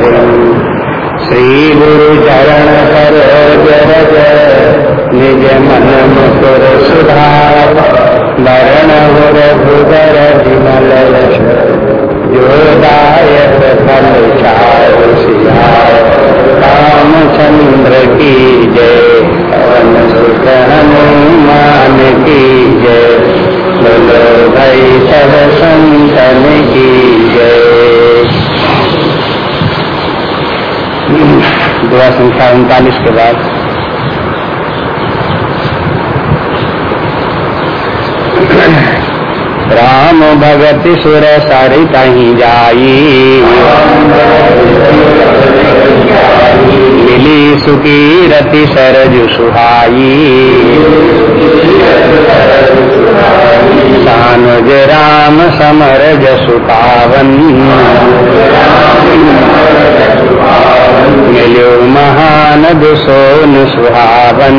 श्री गुरु चरण सरोज रज निज मन मुकुर सुधार वरण गुर भुगर विमल जोदायक फल रामचंद्र की जय। पवन सुत हनुमान की जय। बोलो भाई सब संतन की दुआ संख्या उनतालीस के बाद। राम भगत सुर सारी कहीं जाई। मिली सुखी रति सरज सुहाई। सानुज राम समर जसु पावन मिलो महान दुसोन सुहावन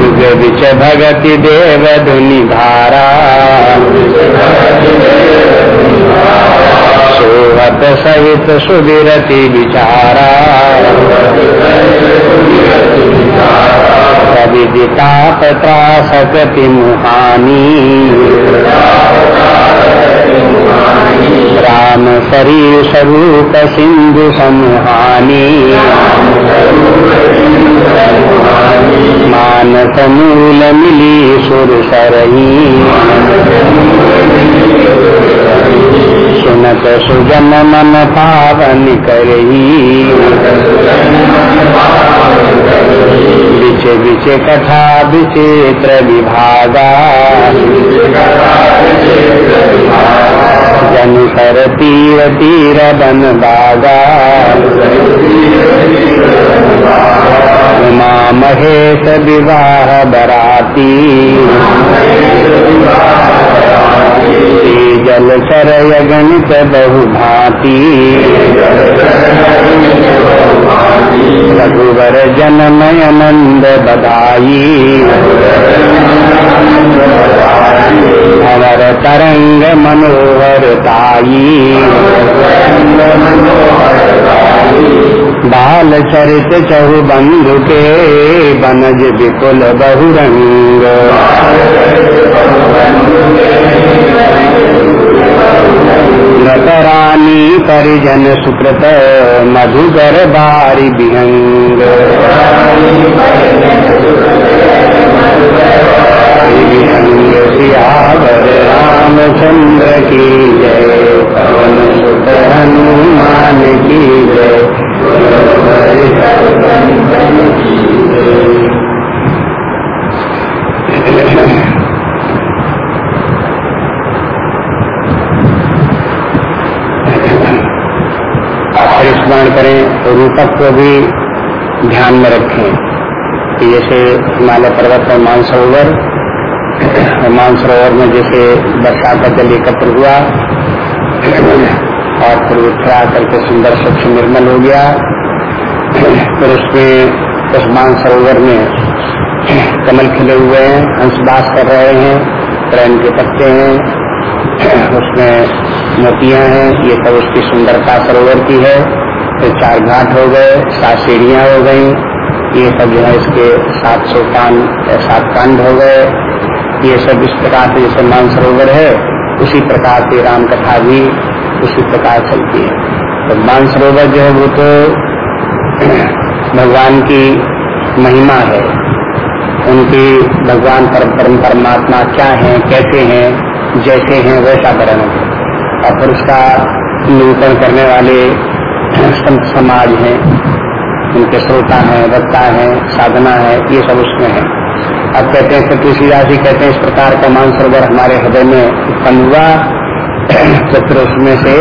युग बिच भगति देव धुनि धारा सोहत सहित सुबिरति विचारा। कवि दिताप त्रासकति मुहानी राम शरीर स्वरूप सिंधु समूहानी मानस मूल मिली सुर सरही सुनत सुजन मन पावन करही बिच बिच कथा विचित्र विभागा। जन कर तीर तीर बन बागा। उमा महेश विवाह बराती। जल चर गणित बहु भांति रघुवर जनमय नंद बधाई। अवर तरंग मनोहर ताई। बाल चरित चहु बंधु के बनज विपुल बहुरंग। नतरानी परिजन सुकृत, मधुकर बारी विहंग विहंग सियावर रामचंद्र की जय, पवन सुत हनुमान की जय। स्मरण करें, रूपक को भी ध्यान में रखें। कि जैसे हिमालय पर्वत में मानसरोवर मानसरोवर में जैसे वर्षा का जल एकत्र हुआ और फिर उठा करके सुंदर स्वच्छ निर्मल हो गया। फिर उसमें उस मानसरोवर में कमल खिले हुए हैं, हंसबास कर रहे हैं ट्रेन के पत्ते हैं। उसमें मोतियाँ हैं, ये सब उसकी सुंदरता सरोवर की है। फिर चार घाट हो गए, सात सीढ़ियाँ हो गई। ये सब जो है इसके सात सोपान सात कांड हो गए। ये सब इस प्रकार से जैसे मानसरोवर है, उसी प्रकार से राम कथा भी उसी प्रकार चलती है। तो मानसरोवर जो है, वो तो भगवान की महिमा है। उनकी भगवान पर परम परमात्मा क्या है, कैसे हैं, जैसे हैं, वैसा वर्णन और फिर उसका निरूपण करने वाले संत समाज हैं। उनके श्रोता हैं, वक्ता हैं, साधना है, ये सब उसमें है। अब कहते हैं कि तुलसीदास जी कहते हैं, इस प्रकार का मानसरोवर हमारे हृदय में उत्पन्न हुआ। तो फिर उसमें से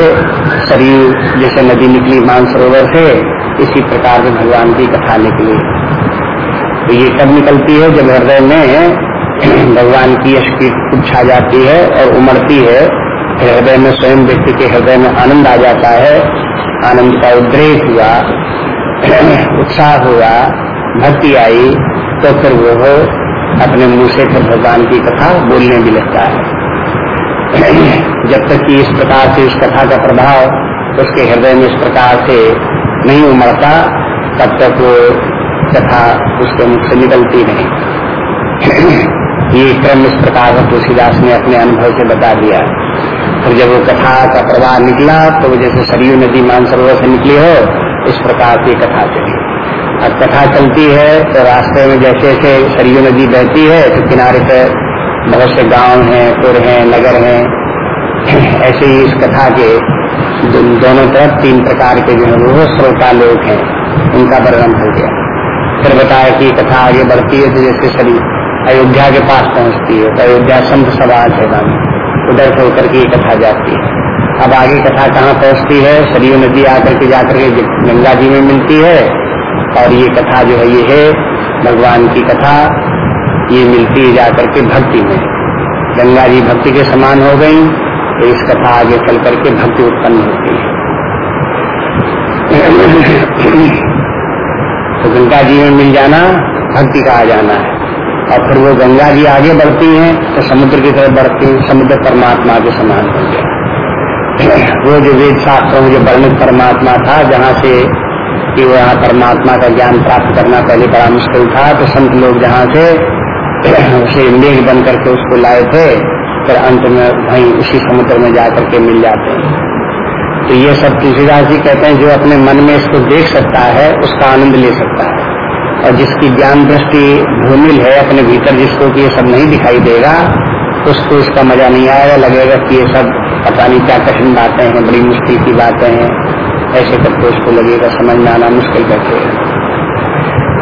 शरीर जैसे नदी निकली, मानसरोवर से, इसी प्रकार से भगवान की कथा निकली। तो ये कब निकलती है जब हृदय में भगवान की यश की छा जाती है और उमड़ती है हृदय में स्वयं व्यक्ति के हृदय में आनंद आ जाता है। आनंद का उद्रेक हुआ, उत्साह हुआ, भक्ति आई तो फिर वो अपने मुँह से फिर भगवान की कथा बोलने भी लगता है। जब तक कि इस प्रकार से उस कथा का प्रभाव उसके हृदय में इस प्रकार से नहीं उमड़ता, तब तक वो कथा उसके मुख से निकलती नहीं। ये क्रम इस प्रकार का तुलसीदास ने अपने अनुभव से बता दिया। फिर जब वो कथा का प्रवाह निकला तो वो जैसे सरयू नदी मानसरोवर से निकली हो, इस प्रकार की कथा चली। अब कथा चलती है तो रास्ते में जैसे जैसे सरयू नदी बहती है तो किनारे पर बहुत से गाँव हैं, पुर हैं, नगर हैं। ऐसे ही इस कथा के दोनों तरफ़ तीन प्रकार के जो है, वो श्रोता लोग हैं। उनका वर्णन हो गया। फिर बताया कि कथा आगे बढ़ती है तो जैसे शरीर अयोध्या के पास पहुँचती है तो अयोध्या संत समाज है उधर से होकर के कथा जाती है। अब आगे कथा कहाँ पहुँचती है? सरयू नदी आकर के जाकर के गंगा जी में मिलती है। और ये कथा जो है, ये है भगवान की कथा। ये मिलती है जाकर के भक्ति में। गंगा जी भक्ति के समान हो गई तो इस कथा आगे चल करके भक्ति उत्पन्न होती है। तो गंगा जी में मिल जाना, भक्ति का आ जाना है। और फिर वो गंगा जी आगे बढ़ती हैं तो समुद्र की तरफ़ बढ़ती हैं, समुद्र परमात्मा के समान हो गया। वो जो वेद शास्त्रों में जो वर्णित परमात्मा था, जहाँ से कि वो यहाँ परमात्मा का ज्ञान प्राप्त करना पहले बड़ा मुश्किल था तो संत लोग जहाँ से उसे मेघ बन करके उसको लाए थे, फिर अंत में वहीं उसी समुद्र में जाकर के मिल जाते हैं। तो ये सब तुलसीदास जी कहते हैं, जो अपने मन में इसको देख सकता है, उसका आनंद ले सकता है। और जिसकी ज्ञान दृष्टि भूमिल है, अपने भीतर जिसको कि ये सब नहीं दिखाई देगा, उसको इसका मज़ा नहीं आएगा, लगेगा कि ये सब पता नहीं क्या कठिन बातें हैं, बड़ी मुश्किल की बातें हैं। ऐसे करके उसको लगेगा समझ में आना मुश्किल करके।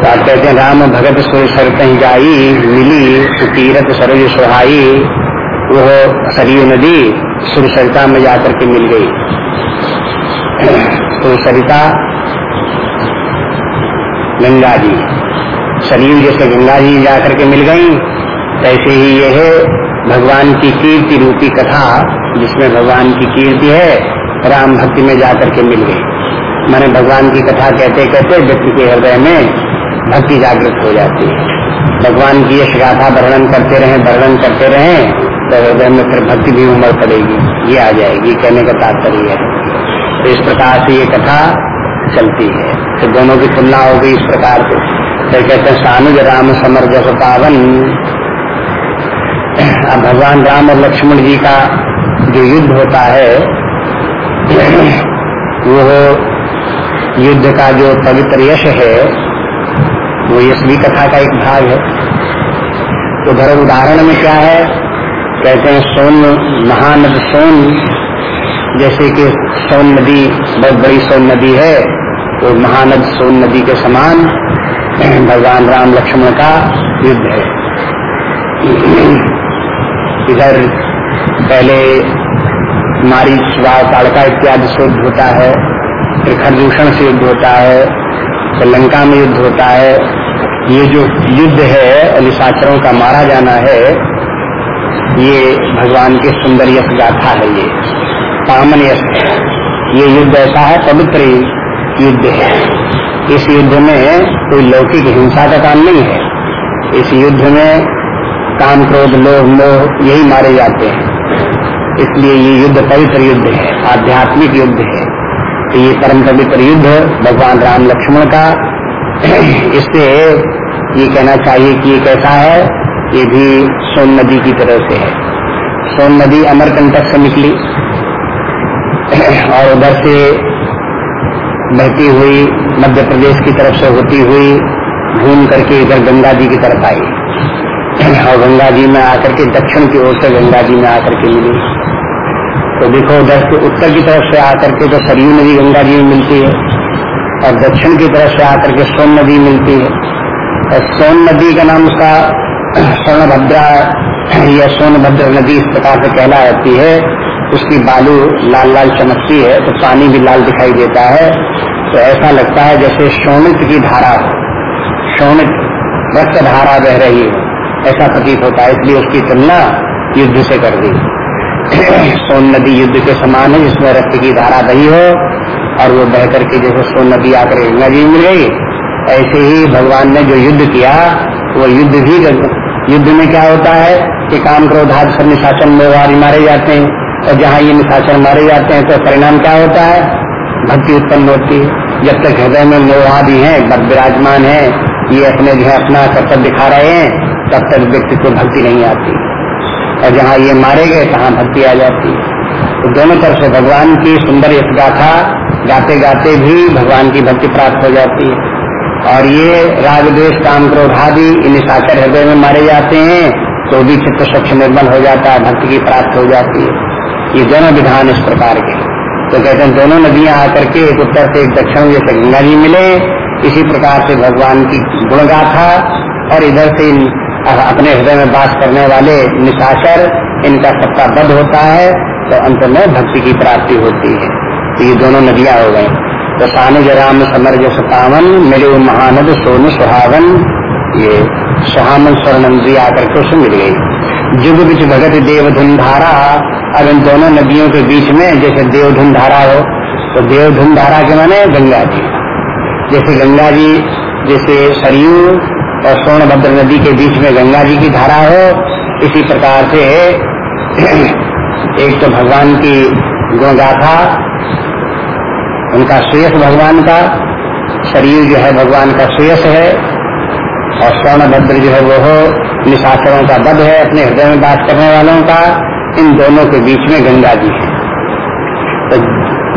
आप कहते हैं, राम भगत सुर सर कहीं जाई, मिली सुतीरथ सरोज सुहाई, वो सरयू नदी सुरसरिता में जाकर के मिल गई। सुरसरिता गंगा जी सरयू जैसे गंगा जी जाकर के मिल गई। ऐसे ही यह भगवान की कीर्ति रूपी कथा, जिसमें भगवान की कीर्ति है, राम भक्ति में जाकर के मिल गई। मैंने भगवान की कथा कहते कहते व्यक्ति के हृदय में भक्ति जागृत हो जाती है। भगवान की यश गाथा वर्णन करते रहे, वर्णन करते रहे तो हृदय में फिर भक्ति भी उमड़ पड़ेगी, ये आ जाएगी, कहने का तात्पर्य है। तो इस प्रकार से ये कथा चलती है। तो दोनों की तुलना हो गई इस प्रकार से। फिर कहते हैं, सानुज राम समर जस पावन। अब भगवान राम और लक्ष्मण जी का जो युद्ध होता है, वो युद्ध का जो पवित्र यश है वो ये सभी कथा का एक भाग है। तो धर्म उदाहरण में क्या है? कहते हैं सोन महानद सोन, जैसे कि सोन नदी, बहुत बड़ी सोन नदी है तो महानद सोन नदी के समान भगवान राम लक्ष्मण का युद्ध है। इधर पहले मारी स्वाव काड़का इत्यादि से युद्ध होता है फिर खरदूषण से युद्ध होता है। फिर लंका में युद्ध होता है। ये जो युद्ध है अलिशाचरों का मारा जाना है, ये भगवान के सुंदर यश गाथा है ये। पामन यश। ये युद्ध ऐसा है, पवित्र युद्ध है। इस युद्ध में कोई लौकिक हिंसा का काम नहीं है। इस युद्ध में काम, क्रोध, लोभ, मोह यही मारे जाते हैं। इसलिए ये युद्ध पवित्र युद्ध है, आध्यात्मिक युद्ध है। तो ये परम पवित्र युद्ध भगवान राम लक्ष्मण का। इससे ये कहना चाहिए कि ये कैसा है, ये भी सोन नदी की तरह से है। सोन नदी अमरकंटक से निकली और उधर से बहती हुई मध्य प्रदेश की तरफ़ से होती हुई घूम करके इधर गंगा जी की तरफ़ आई। और गंगा जी में आकर के दक्षिण की ओर से गंगा जी में आकर के मिली। तो देखो उधर से उत्तर की तरफ़ से आकर के तो सरयू नदी, गंगा जी मिलती है और दक्षिण की तरफ़ से आकर के सोन नदी मिलती है। और सोन नदी का नाम उसका स्वर्णभद्रा या सोनभद्र नदी इस प्रकार से कहला जाती है। उसकी बालू लाल लाल चमकती है तो पानी भी लाल दिखाई देता है। तो ऐसा लगता है जैसे शोणित की धारा शोणित रक्त धारा बह रही है। ऐसा प्रतीत होता है, इसलिए उसकी तुलना युद्ध से कर दी। सोन नदी युद्ध के समान है, जिसमें रक्त की धारा बही हो, और वो बह करके जैसे सोन नदी आकर गंगा जी मिल गई, ऐसे ही भगवान ने जो युद्ध किया, वो युद्ध भी युद्ध में क्या होता है कि काम क्रोधाद सब निशाचन मोहवारी मारे जाते हैं, और जहाँ ये निशाचन मारे जाते हैं तो परिणाम क्या होता है? भक्ति उत्पन्न होती है। जब तक हृदय में मोहादि है विराजमान है, ये अपने जो है अपना कर्तव्य दिखा रहे हैं, तब तक व्यक्ति को भक्ति नहीं आती। और जहाँ ये मारे गए तहाँ भक्ति आ जाती। है तो दोनों तरफ़ से भगवान की सुंदर यश गाथा गाते गाते भी भगवान की भक्ति प्राप्त हो जाती है। और ये राग द्वेष काम क्रोधादि इन साक्षर हृदय में मारे जाते हैं तो भी चित्त स्वच्छ निर्मल हो जाता है, भक्ति की प्राप्त हो जाती है। ये दोनों विधान इस प्रकार के तो कहते हैं, दोनों नदियाँ आकर के एक उत्तर से एक दक्षिण, जैसे गंगा जी मिले, इसी प्रकार से भगवान की गुणगाथा और इधर से अपने हृदय में बात करने वाले निशाचर, इनका सबका बध होता है तो अंत में भक्ति की प्राप्ति होती है। तो ये दोनों नदियाँ हो गई। तो सानुज राम समर जस पावन मेरे महानद सोन सुहावन, ये सुहामन स्वर्णंदी आकर के उससे मिल गई। जुग बिच भगत देवधुन धारा अब इन दोनों नदियों के बीच में जैसे देवधुन धारा हो तो देवधुन धारा के माने गंगा जी। जैसे गंगा जी, जैसे सरयू और सोनभद्र नदी के बीच में गंगा जी की धारा हो, इसी प्रकार से एक तो भगवान की गुणगाथा, उनका श्रेयस भगवान का, शरीर जो है भगवान का श्रेयस है, और स्वर्ण भद्र जो है वो हो, निशाचरों का बध है, अपने हृदय में बात करने वालों का, इन दोनों के बीच में गंगा जी है। तो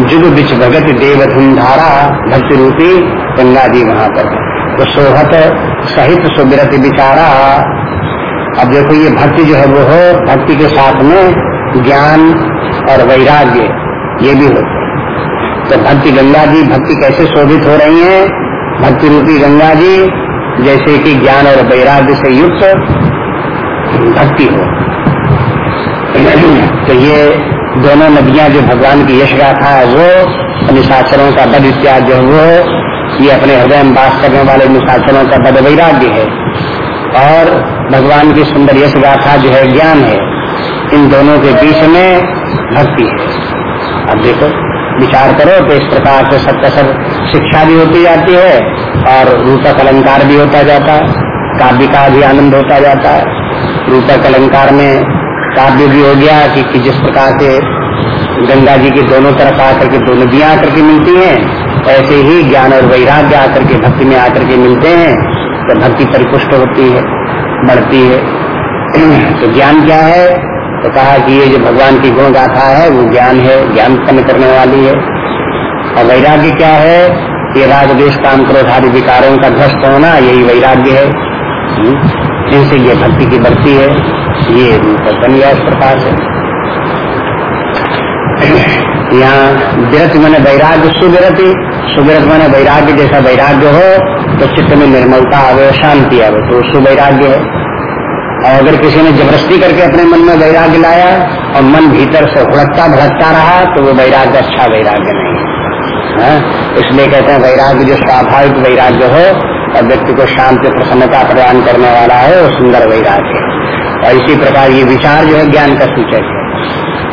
जुग बिच भगत देव धारा, भक्ति रूपी गंगा जी वहाँ पर तो सोहत सहित सुबिरत विचारा। अब देखो ये भक्ति जो है वो हो, भक्ति के साथ में ज्ञान और वैराग्य, ये भी होते तो भक्ति गंगा जी, भक्ति कैसे शोभित हो रही है? भक्ति रूपी गंगा जी, जैसे कि ज्ञान और वैराग्य से युक्त भक्ति हो। तो ये दोनों नदियाँ जो भगवान की यश गाथा है, वो का बद इत्यादि जो है वो ये अपने हृदय में बास करने वाले निशाचरों का बद वैराग्य है। और भगवान की सुंदर यश गाथा जो है ज्ञान है इन दोनों के बीच में भक्ति है। अब देखो विचार करो तो इस प्रकार से सबका सब शिक्षा भी होती जाती है और रूपक अलंकार भी होता जाता है काव्य का भी आनंद होता जाता है। रूपक अलंकार में काव्य भी हो गया कि, कि जिस प्रकार से गंगा जी के दोनों तरफ़ आकर के दो नदियाँ आकर के मिलती हैं ऐसे ही ज्ञान और वैराग्य आकर के भक्ति में आकर के मिलते हैं तो भक्ति परिपुष्ट होती है, बढ़ती है। तो ज्ञान क्या है? तो कहा कि ये जो भगवान की गुण गाथा है, वो ज्ञान है, ज्ञान उत्पन्न करने वाली है। और वैराग्य क्या है? ये राग देश काम क्रोध आदि विकारों का ध्वस्त होना, यही वैराग्य है। जिनसे हम्म? ये भक्ति की बढ़ती है, ये बन गया इस प्रकार से। यहाँ विरत मैंने वैराग्य, सुविरति, सुविरत मैंने वैराग्य जैसा वैराग्य हो तो चित्त में निर्मलता आवे, शांति आवे तो सुवैराग्य है। और अगर किसी ने ज़बरदस्ती करके अपने मन में वैराग्य लाया और मन भीतर से भड़कता भड़कता रहा तो वो वैराग्य अच्छा वैराग्य नहीं है। हाँ? इसलिए कहते हैं वैराग्य जो स्वाभाविक वैराग्य हो, और व्यक्ति को शांति, प्रसन्नता प्रदान करने वाला है, वो सुंदर वैराग्य है। और इसी प्रकार ये विचार जो है ज्ञान का सूचक है।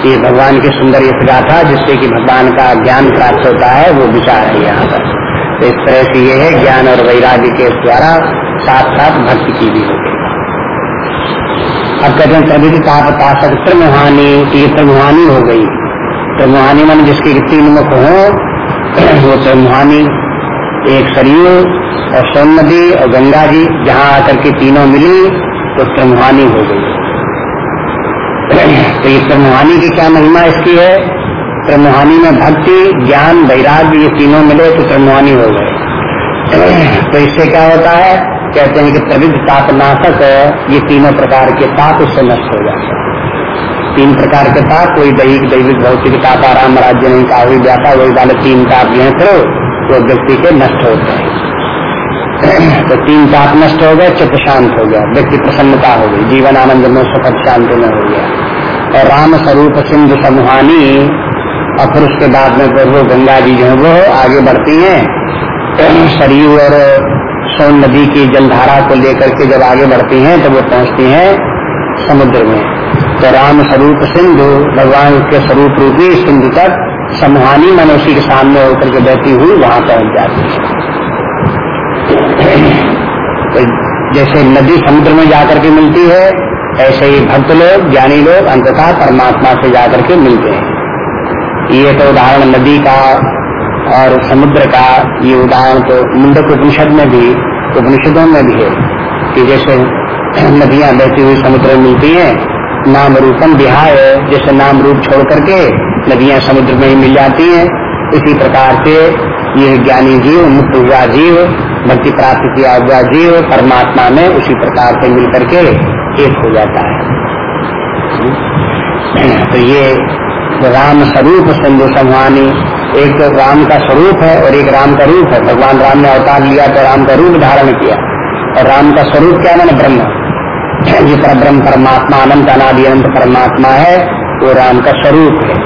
ये भगवान की सुंदर ये गाथा जिससे कि भगवान का ज्ञान प्राप्त होता है, वो विचार है यहाँ पर। तो इस तरह से ये है, ज्ञान और वैराग्य के द्वारा साथ साथ भक्ति की भी होगी अब कहते हैं, तभी ताप ताशक त्रिमुहानी हो गई। त्रिमुहानी मन जिसके तीन मुख हो, वो त्रिमुहानी एक सरयू और सोन नदी और गंगा जी, जहाँ आकर के तीनों मिली तो त्रिमुहानी हो गई। तो ये त्रिमुहानी की क्या महिमा इसकी है? त्रिमुहानी में भक्ति, ज्ञान, वैराग्य ये तीनों मिले तो त्रिमुहानी हो गए। तो इससे क्या होता है? कहते हैं कि प्रविध तापनाशक ये तीनों प्रकार के ताप उससे नष्ट हो जाते हैं। तीन प्रकार के ताप कोई दैहिक, दैविक, भौतिक ताप आराम राज्य नहीं का हुई व्यापा, वही वाले तीन ताप जो है वो व्यक्ति के नष्ट होते हैं। तो तीन ताप नष्ट हो गए चित्त शांत हो गया, व्यक्ति प्रसन्नता हो गई, जीवन आनंद में सुखद शांति में हो गया। और राम स्वरूप सिंधु समूहानी, और फिर उसके बाद में फिर वो गंगा जी जो है वो आगे बढ़ती हैं। शरीर और सोन नदी की जलधारा को लेकर के जब आगे बढ़ती हैं तो वो पहुँचती हैं समुद्र में। तो राम स्वरूप सिंधु, भगवान के स्वरूप रूपी सिंधु तक समूहानी मनुष्य के सामने होकर के बैठी हुई वहाँ पहुँच जाती है। तो जैसे नदी समुद्र में जाकर के मिलती है ऐसे ही भक्त लोग, ज्ञानी लोग अंततः परमात्मा से जाकर के मिलते हैं। ये तो उदाहरण नदी का और समुद्र का, ये उदाहरण तो मुंडक उपनिषद में भी, उपनिषदों में भी है कि जैसे नदियाँ बहती हुई समुद्र में मिलती हैं, नाम रूपम बिहार जैसे नाम रूप छोड़ करके नदियाँ समुद्र में ही मिल जाती हैं। इसी प्रकार से ये ज्ञानी जीव, मुक्त हुआ जीव, भक्ति प्राप्त किया हुआ जीव, परमात्मा में उसी प्रकार से मिल करके एक हो जाता है। तो ये राम स्वरूप सिंधु संहानी एक तो राम का स्वरूप है और एक राम का रूप है। भगवान राम ने अवतार लिया तो राम का रूप धारण किया। और राम का स्वरूप क्या मैंने? ब्रह्म। ये पर ब्रह्म परमात्मा, अनंत अनादि अनंत परमात्मा है, वो राम का स्वरूप है।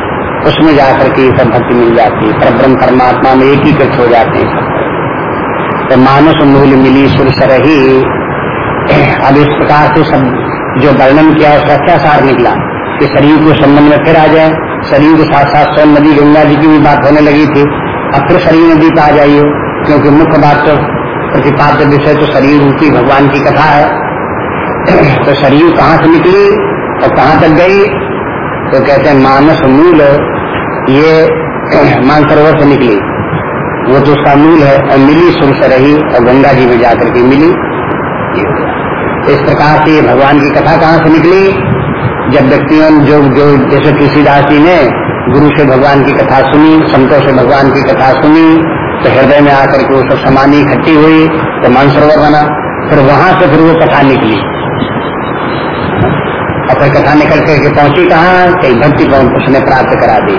उसमें जाकर के सब भक्ति मिल जाती है। पर ब्रह्म परमात्मा में एकीकृत हो जाते हैं तो मानस मूल मिली सुर सरही अब इस प्रकार से सब जो वर्णन किया उसका क्या सार निकला, कि शरीर को संबंध में फिर आ जाए। शरीर के साथ साथ स्वयं नदी गंगा जी की भी बात होने लगी थी। अब फिर शरीर नदी पर आ जाइए, क्योंकि मुख्य बात तो प्रतिपाद्य विषय तो शरीर रूपी भगवान की कथा है। तो शरीर कहाँ से निकली और कहाँ तक गई? तो कहते हैं, मानस मूल, ये मानसरोवर से निकली। वो तो उसका मूल है, और मिली सुर से रही, और गंगा जी में जाकर के मिली। इस प्रकार से भगवान की कथा कहाँ से निकली? जब व्यक्तियों जो जो जैसे तुलसीदास जी ने गुरु से भगवान की कथा सुनी, संतों से भगवान की कथा सुनी तो हृदय में आकर के वो सब समानी इकट्ठी हुई तो मानसरोवर बना। फिर वहाँ से फिर वो कथा निकली। और फिर कथा निकल करके पहुँची कहा? कई भक्ति उसने प्राप्त करा दी।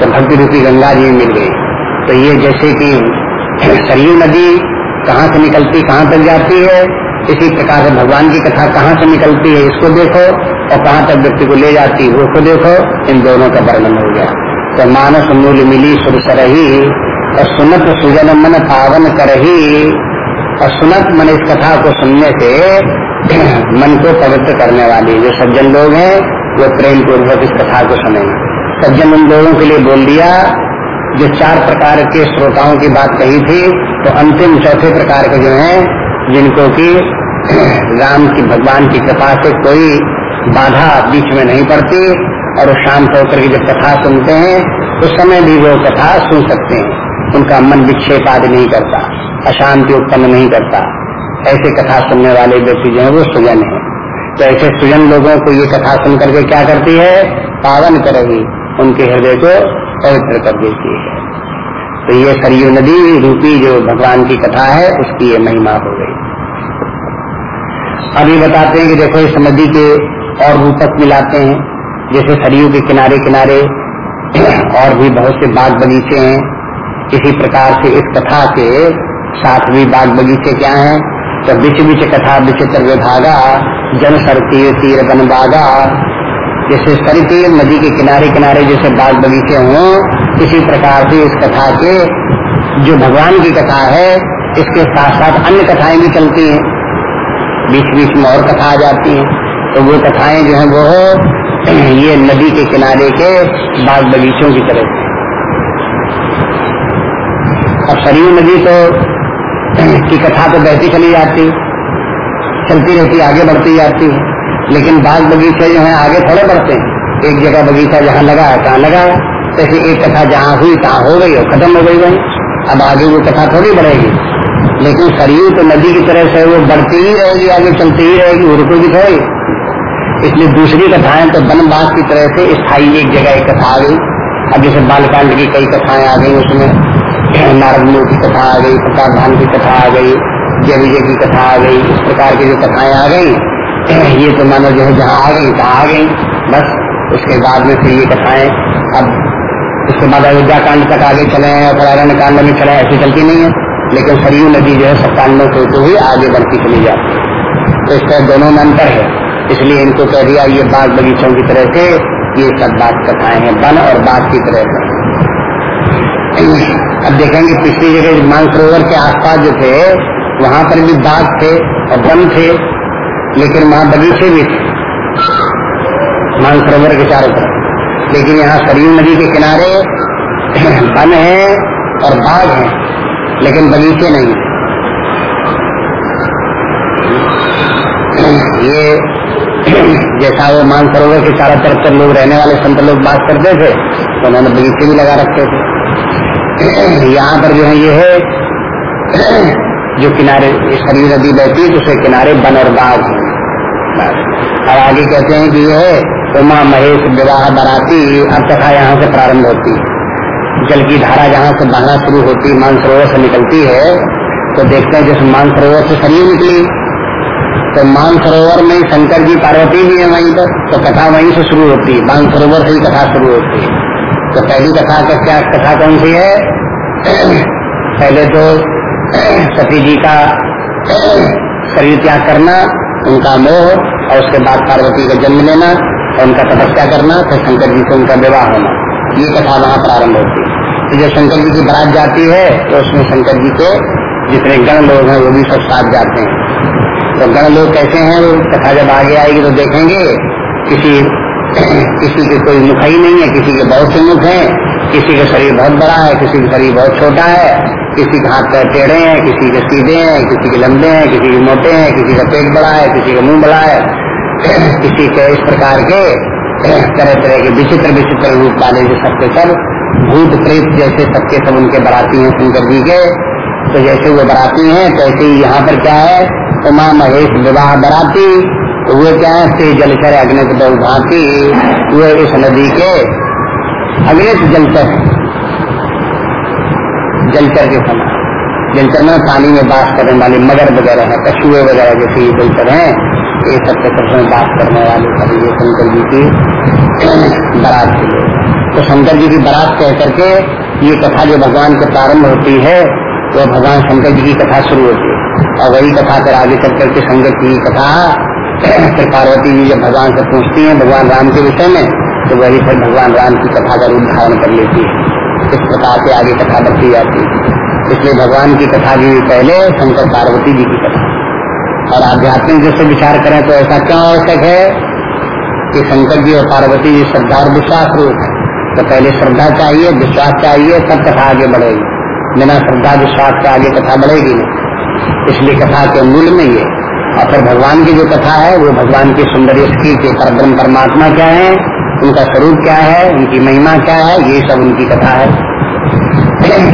तो भक्ति रूपी गंगा जी मिल गई। तो ये जैसे कि सरयू नदी कहाँ से निकलती, कहाँ तक जाती है? इसी प्रकार से भगवान की कथा कहाँ से निकलती है, इसको देखो और कहाँ तक व्यक्ति को ले जाती है, उसको देखो, इन दोनों का वर्णन हो गया। तो मानस मूल मिली सुर सरही, और सुनत सुजन मन पावन करही। और सुनत मन इस कथा को सुनने से मन को पवित्र करने वाली जो सज्जन लोग हैं, वो प्रेम पूर्वक इस कथा को सुनेंगे। सज्जन उन लोगों के लिए बोल दिया, जो चार प्रकार के श्रोताओं की बात कही थी तो अंतिम चौथे प्रकार के जो हैं जिनको कि राम की भगवान की कृपा से कोई बाधा बीच में नहीं पड़ती और शांत होकर के जब कथा सुनते हैं, उस समय भी वो कथा सुन सकते हैं। उनका मन विक्षेप आदि नहीं करता, अशांति उत्पन्न नहीं करता। ऐसे कथा सुनने वाले व्यक्ति जो है, वो सुजन है। तो ऐसे सुजन लोगों को ये कथा सुन करके क्या करती है? पावन करेगी। उनके हृदय को पवित्र कर देती है। तो ये सरयू नदी रूपी जो भगवान की कथा है, उसकी ये महिमा हो गई। अभी बताते हैं कि देखो इस नदी के और रूपक मिलाते हैं, जैसे सरयू के किनारे किनारे और भी बहुत से बाग बगीचे हैं। इसी प्रकार से इस कथा के साथ भी बाग बगीचे क्या हैं? तो बिच बिच कथा, विचित्र विभागा, जन सरतीर तीर बन बागा जैसे सरितीर नदी के किनारे किनारे जैसे बाग बगीचे हों, इसी प्रकार से इस कथा के जो भगवान की कथा है, इसके साथ साथ अन्य कथाएँ भी चलती हैं। बीच बीच में और कथा आ जाती है। तो वो कथाएँ जो है, वो ये नदी के किनारे के बाग बगीचों की तरह अब सरयू नदी तो की कथा तो बहती चली जाती, चलती रहती, आगे बढ़ती जाती है। लेकिन बाग बगीचे जो है, आगे थोड़े बढ़ते हैं। एक जगह बगीचा जहाँ लगा है कहाँ लगा है। जैसे एक कथा जहाँ हुई, तहाँ हो गई और खत्म हो गई वही। अब आगे वो कथा थोड़ी बढ़ेगी। लेकिन सरयू तो नदी की तरह से वो बढ़ती ही रहेगी, आगे चलती ही रहेगी, वो रुकेगी थोड़ी इसलिए दूसरी कथाएँ तो वन बाग की तरह से स्थायी एक जगह एक कथा आ गई। अब जैसे बालकांड की कई कथाएँ आ गई उसमें। नारद की कथा आ गई, प्रताप धान की कथा आ गई, जय विजय की कथा आ गई, इस प्रकार की जो कथाएँ आ गई। ये तो मानो जो है जहाँ आ गई कहाँ आ गई। बस उसके बाद में फिर ये कथाएँ। अब उसके बाद अयोध्या कांड तक आगे चले हैं और अरण्य कांड में चले ऐसी चलती नहीं है। लेकिन सरयू नदी जो है सब कांडों से होते आगे बढ़ती चली जाती है। तो इस तरह दोनों में अंतर है। इसलिए इनको कह दिया, ये बाग बगीचों की तरह से ये सब बात कथाएँ हैं, वन और बाग की तरह से। अब देखेंगे पिछली जगह मानसरोवर के आसपास जो थे, वहाँ पर भी बाघ थे और वन थे। लेकिन वहाँ बगीचे भी थे मानसरोवर के चारों तरफ़। लेकिन यहाँ सरयू नदी के किनारे वन है और बाघ है, लेकिन बगीचे नहीं ये जैसा वो मानसरोवर के चारों तरफ़ से लोग रहने वाले संत लोग बात करते थे तो उन्होंने बगीचे भी लगा रखे थे। यहाँ पर जो है, ये है जो किनारे सरयू नदी बहती है उसके किनारे बन और बाग और आगे कहते हैं कि यह उमा महेश विवाह बराती अब कथा यहाँ से प्रारंभ होती है। जल की धारा जहाँ से बहना शुरू होती, मानसरोवर से निकलती है तो देखते हैं जिस मानसरोवर से सरयू निकली तो मानसरोवर में शंकर जी पार्वती भी है वहीं पर तो कथा वहीं से शुरू होती है। मानसरोवर से ही कथा शुरू होती है। तो पहली कथा का क्या, कथा कौन सी है? पहले तो सती जी का शरीर त्याग करना, उनका मोह और उसके बाद पार्वती का जन्म लेना और उनका तपस्या करना, फिर शंकर जी से उनका विवाह होना। ये कथा वहाँ प्रारंभ होती है। तो जब शंकर जी की बरात जाती है तो उसमें शंकर जी के जितने गण लोग हैं, वो भी सब साथ जाते हैं। तो गण लोग कैसे हैं, वो कथा जब आगे आएगी तो देखेंगे, किसी किसी के कोई मुख ही नहीं है, किसी के बहुत से मुख हैं, किसी का शरीर बहुत बड़ा है, किसी का शरीर बहुत छोटा है किसी के हाथ पैर टेढ़े हैं, किसी के सीधे हैं, किसी के लंबे हैं, किसी के मोटे हैं, किसी का पेट बड़ा है, किसी का मुँह बड़ा है। किसी के इस प्रकार के तरह तरह के विचित्र विचित्र रूप वाले जो सबके सब, भूत प्रेत जैसे सबके सब उनके बराती हैं शंकर जी के। तो जैसे वो बराती हैं, तैसे ही यहाँ पर क्या है? उमा महेश विवाह बराती तो वे क्या है? से जलचर अग्नित भाती वे इस नदी के अग्नित जलचर जलचर के समय जलचर में पानी में बास करने वाले मगर वगैरह है कछुए वगैरह जैसे ये जलचर है, ये सब के में बास करने वाले सभी ये शंकर जी की बरात के लोग तो शंकर जी की बरात कह करके ये कथा जो भगवान के प्रारंभ होती है, वो भगवान शंकर जी की कथा शुरू होती है। और वही कथा फिर आगे चल करके संगत की कथा फिर पार्वती जी जब भगवान से पूछती हैं, भगवान राम के विषय में तो वही फिर भगवान राम की कथा का रूप धारण कर लेती है। इस प्रकार से आगे कथा बढ़ती जाती है। इसलिए भगवान की कथा की पहले, शंकर पार्वती जी की कथा। और आध्यात्मिक जैसे विचार करें तो ऐसा क्यों आवश्यक है कि शंकर जी और पार्वती जी श्रद्धा और विश्वास रूप है। तो पहले श्रद्धा चाहिए, विश्वास चाहिए सब कथा आगे बढ़ेगी। बिना श्रद्धा, विश्वास के आगे कथा बढ़ेगी नहीं। इसलिए कथा के मूल में ये। और फिर भगवान की जो कथा है, वो भगवान की सुंदर की के परब्रह्म परमात्मा क्या है? उनका स्वरूप क्या है? उनकी महिमा क्या है? ये सब उनकी कथा है।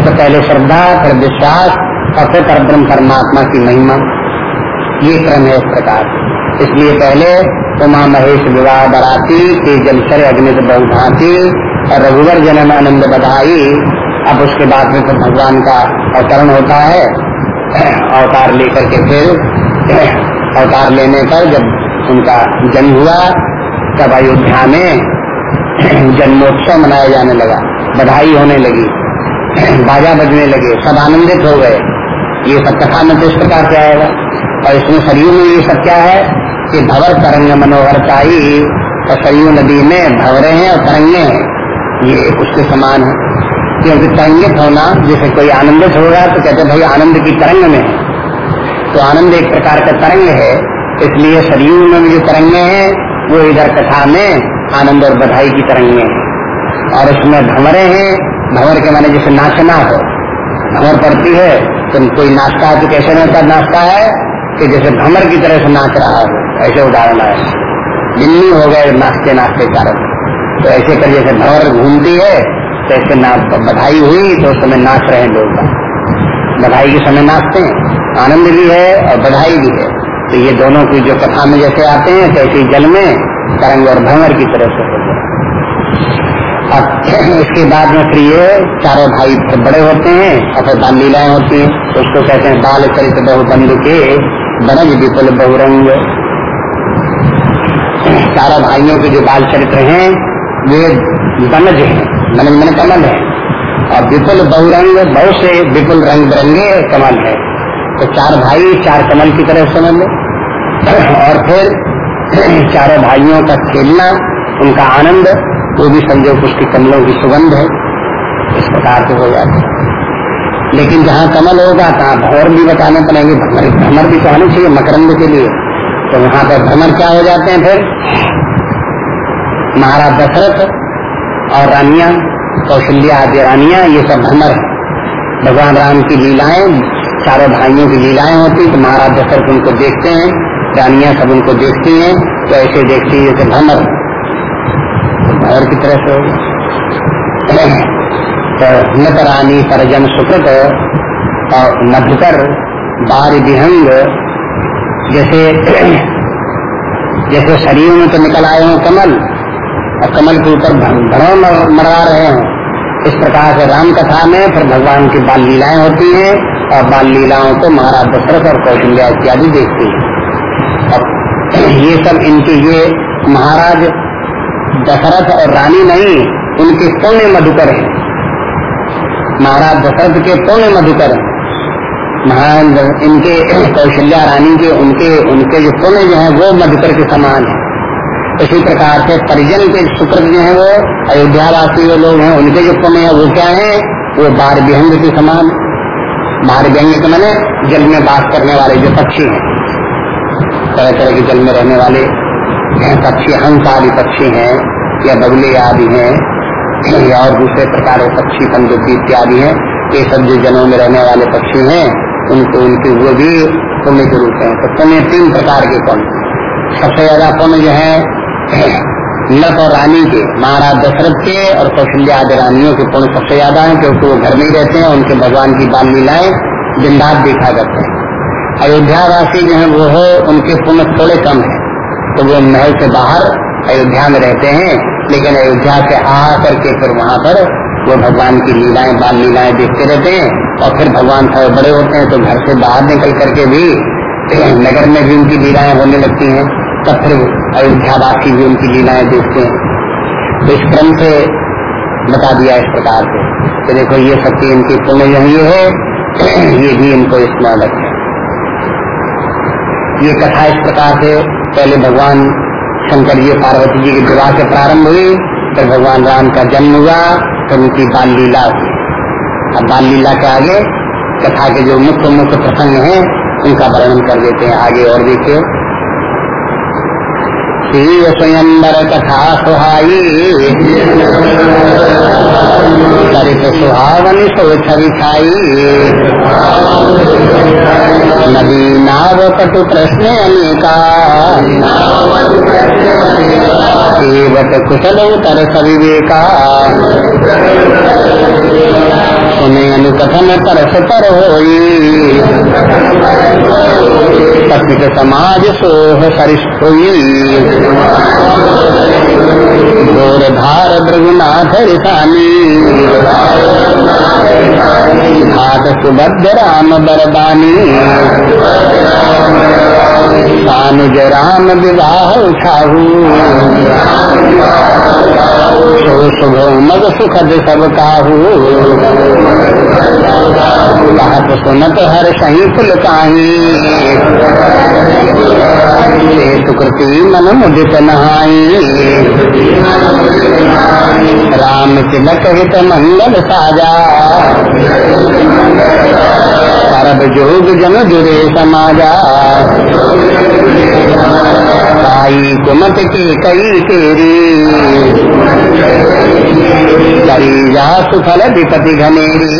तो पहले श्रद्धा, फिर विश्वास और फिर परब्रह्म परमात्मा की महिमा। ये क्रम है इस प्रकार। इसलिए पहले उमा महेश विवाह बराती के जलचर अग्नित बहुभाती और रघुवर जन्म आनंद बधाई। अब उसके बाद में तो भगवान का अवतरण होता है। अवतार लेकर के फिर अवतार लेने पर जब उनका जन्म हुआ, तब अयोध्या में जन्मोत्सव मनाया जाने लगा। बधाई होने लगी। बाजा बजने लगे। सब आनंदित हो गए। ये सब कथा में तो इस प्रकार से आएगा। और इसमें सरयू में ये सब क्या है कि भवर तरंग मनोहर चाई तो सरयू नदी में भवरे हैं और तरंगे हैं। ये उसके समान है। क्योंकि तरंगित होना, जैसे कोई आनंदित होगा तो कहते भाई, आनंद की तरंग में तो आनंद एक प्रकार का तरंग है। इसलिए सरयू में जो तरंगे हैं, वो इधर कथा में आनंद और बधाई की तरंगे हैं और उसमें भंवरे हैं, भंवर के माने जैसे नाचना हो। भंवर पड़ती है तो कोई नाचता है तो कैसे रहता नाचता है कि जैसे भंवर की तरह से नाच रहा हो, ऐसे उदाहरण है दिल्ली हो गए, नाचते नाचते कारण। तो ऐसे कर जैसे भंवर घूमती है कैसे नाच बधाई हुई तो उस समय नाच रहे लोग। बधाई के समय नाचते हैं। आनंद भी है और बधाई भी है। तो ये दोनों की जो कथा में जैसे आते हैं कैसे जल में तरंग और भंवर की तरह से होते हैं इसके बाद में फिर ये चारों भाई फिर बड़े होते हैं और फिर बाल लीलाएँ होती हैं तो उसको कहते हैं बाल चरित बहु बंधु के बनज विपुल बहुरंग चारों भाइयों के जो बाल चरित्र हैं, वे बनज हैं मन मन कमल है। और विपुल बहुरंग बहुत से विपुल रंग बिरंगे कमल है। तो चार भाई चार कमल की तरह समझ लो। और फिर चारों भाइयों का खेलना, उनका आनंद, वो भी समझो उसकी कमलों की सुगंध है। इस प्रकार से हो जाते लेकिन जहाँ कमल होगा, तहाँ भंवर भी बताने पड़ेंगे। भ्रमर भी तो चाहिए मकरंद के लिए। तो वहाँ पर भ्रमर क्या हो जाते हैं फिर? महाराज दशरथ और रानिया, कौशल्या, आदि रानिया, ये सब भ्रमर है। भगवान राम की लीलाएँ, चारों भाइयों की लीलाएँ होती तो महाराज दशरथ उनको देखते हैं। रानियाँ सब उनको देखती हैं तो ऐसे देखती है जैसे भ्रमर। भ्रमर की तरह से तो नत रानी परजन सुकृत और मधुकर बार विहंग, जैसे जैसे शरीर में तो निकल आए हों कमल, और कमल के ऊपर भड़ों मरवा रहे हों। इस प्रकार से राम कथा में फिर भगवान की बाल लीलाएँ होती हैं, और बाल लीलाओं को महाराज दशरथ और कौशल्या इत्यादि देखती है। अब ये सब इनके ये महाराज दशरथ और रानी नहीं उनके पुण्य मधुकर है। महाराज दशरथ के पुण्य मधुकर है। महाराज इनके कौशल्या रानी के, उनके उनके जो पुण्य जो है, वो मधुकर के समान है। इसी प्रकार से परिजन के शुक्र जो है, वो अयोध्यावासी जो लोग हैं, उनके जो पुण्य है, वो क्या है? वो बार विहंग के समान बार विहंग के मैंने जल में बात करने वाले जो पक्षी हैं। तरह तरह के जल में रहने वाले पक्षी हंस आदि पक्षी हैं, या बगले आदि हैं, या और दूसरे प्रकार के पक्षी पंडुपी इत्यादि हैं, ये सब जो जलों में रहने वाले पक्षी हैं, उनको, उनके वो भी पुण्य के रूप है। तो पुण्य तीन प्रकार के पुण्य सबसे ज़्यादा पुण्य जो है, नट और रानी के, महाराज दशरथ के और कौशल्या आदि रानियों के पुण्य सबसे ज़्यादा है, क्योंकि वो घर में ही रहते हैं, उनके भगवान की बाल लीलाएँ जिंदात देखा करते हैं। अयोध्यावासी जो है वो है, उनके पुण्य थोड़े कम है। तो वो महल से बाहर अयोध्या में रहते हैं, लेकिन अयोध्या से आ करके फिर वहाँ पर वो भगवान की लीलाएँ, बाल लीलाएँ देखते रहते हैं और फिर भगवान थोड़े बड़े होते हैं तो घर से बाहर निकल करके भी नगर में भी उनकी लीलाएँ होने लगती हैं, तब फिर अयोध्या वासी भी उनकी लीलाएँ देखते हैं। तो इस क्रम से बता दिया इस प्रकार से। तो देखो, ये शक्ति इनकी पुण्य जो ये है, ये भी इनको अलग है ये कथा इस प्रकार से पहले भगवान शंकर जी पार्वती जी के विवाह से प्रारंभ हुई, फिर भगवान राम का जन्म हुआ, फिर उनकी बाल लीला हुई। अब बाल लीला के आगे कथा के जो मुख्य मुख्य प्रसंग हैं, उनका वर्णन कर देते हैं आगे और देखिए शिव स्वयंवर कथा सुहाई सरित सुहावन सो छवि छाई नदी नाव कटु प्रश्न अनेका केवट कुशल उतर सविवेका सुने अनुकथन तरस पर होई। कथित समाज सोह सरिष्ठ घोर धार भृगुनाथ ऋषानी घाट सुभद्र राम बरदानी। सानुज राम विवाह उठाऊ सो शुभ मग सुखद सब काहू। कहत सुनत हर सही फुल सुकृति मन मुदित नहाई। राम तिलक हित मंगल साजा। परब जोग जन जुरे समाजा। आई कुमत की कई तेरी। सुफल विपति घनेरी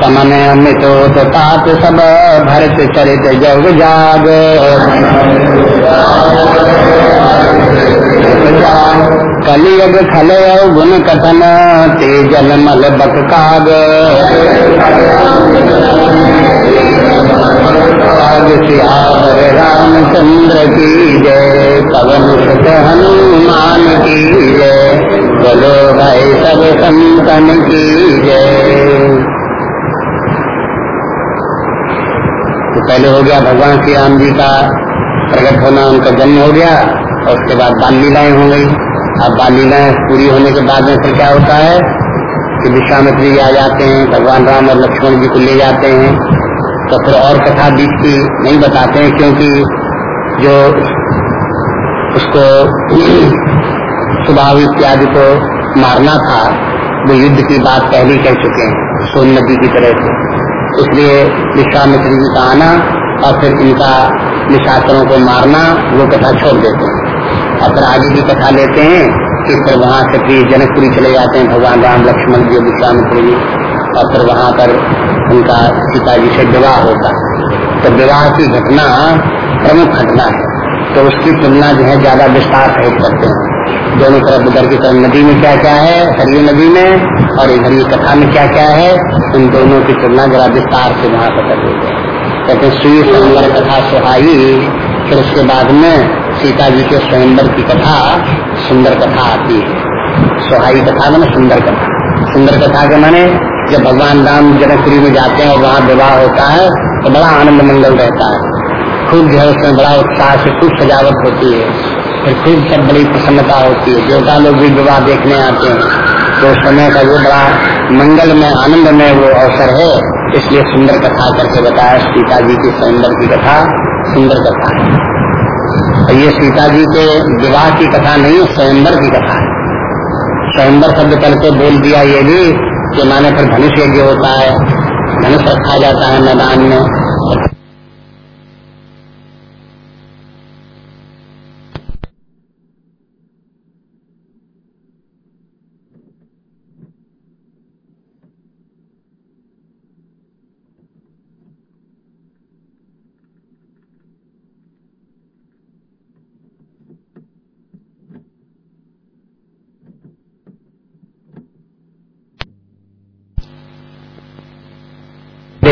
समन मितो तात सब भरत चरित जग जाग। कलियग खल गुण कथन तेजल मल बक काग रामचंद्र की जय पवन सुत हनुमान की जय बोलो भाई सब संतन की जय तो पहले हो गया भगवान श्री राम जी का प्रकट होना उनका जन्म हो गया और उसके बाद बाल लीलाएँ हो गई। अब बाल लीलाएँ पूरी होने के बाद में फिर क्या होता है? कि विश्वामित्री जी आ जाते हैं, भगवान राम और लक्ष्मण जी को ले जाते हैं। तो फिर और कथा बीच की नहीं बताते हैं, क्योंकि जो उसको स्वभाव इत्यादि को मारना था, वो युद्ध की बात पहले कह चुके हैं सोन नदी की तरह से। इसलिए विश्वामित्री जी का आना और फिर इनका निशाचरों को मारना, वो कथा छोड़ देते हैं। और आगे की कथा लेते हैं कि फिर वहाँ से फिर जनकपुरी चले जाते हैं, भगवान राम, लक्ष्मण, जी, विश्वामित्र जी, और फिर वहाँ पर उनका सीता जी से विवाह होता तो विवाह की घटना प्रमुख घटना है। तो उसकी तुलना जो है ज़्यादा विस्तार सहित करते हैं। दोनों तरफ़ उधर की तरफ़ नदी में क्या क्या है? हरी नदी में और इधर की कथा में क्या क्या है? उन दोनों की तुलना जरा विस्तार से वहाँ पर कर देते हैं। कहते श्री स्वयंवर कथा सुहाई फिर उसके बाद में सीता जी के स्वयंवर की कथा, सुंदर कथा आती है। सुहाई कथा मैंने सुंदर कथा। सुंदर कथा के माने जब भगवान राम जनकपुरी में जाते हैं और वहाँ विवाह होता है तो बड़ा आनंद मंगल रहता है। खूब जो है उसमें बड़ा उत्साह से खूब सजावट होती है। फिर खूब सब बड़ी प्रसन्नता होती है। देवता लोग भी विवाह देखने आते हैं। तो उस समय का वो बड़ा मंगल में, आनंद में वो अवसर है, इसलिए सुंदर कथा करके बताया सीता जी की स्वयंवर की कथा। सुंदर कथा है। और ये सीता जी के विवाह की कथा नहीं स्वयंबर की कथा है। स्वयंबर शब्द करके बोल दिया ये भी कि माने पर धनुष यज्ञ होता है, धनुष रखा जाता है मैदान में।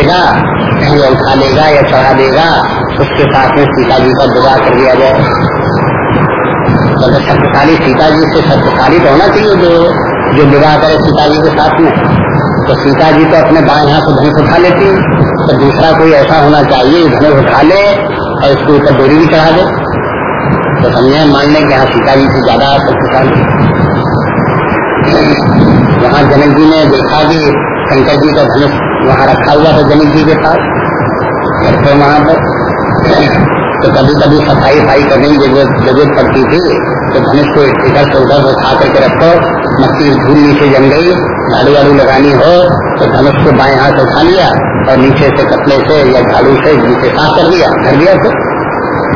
देगा, कहीं उठा लेगा या चढ़ा देगा, उसके साथ में सीता जी का दुआ कर दिया जाए। तो शक्तिशाली सीता जी से शक्तिशाली तो होना चाहिए जो जो विवाह करे सीता जी के साथ में। तो सीता जी तो अपने बाएँ हाथ से धनुष उठा लेती तो दूसरा कोई ऐसा होना चाहिए धनुष उठा ले और इसके ऊपर डोरी भी चढ़ा दे। तो समझे मान लें कि यहाँ सीता जी से ज़्यादा शक्तिशाली। वहाँ जनक जी ने देखा कि शंकर जी का धनुष वहाँ रखा हुआ था जनक जी के पास तो वहाँ पर। तो कभी कभी सफ़ाई सफ़ाई करने की ज़रूरत पड़ती थी तो धनुष को इधर से उधर उठा करके रखो मक्की धूल नीचे जम गई झाड़ू वाड़ू लगानी हो तो धनुष को बाएँ हाथ उठा लिया और नीचे से कपड़े से या झाड़ू से नीचे साफ़ कर दिया कर दिया तो,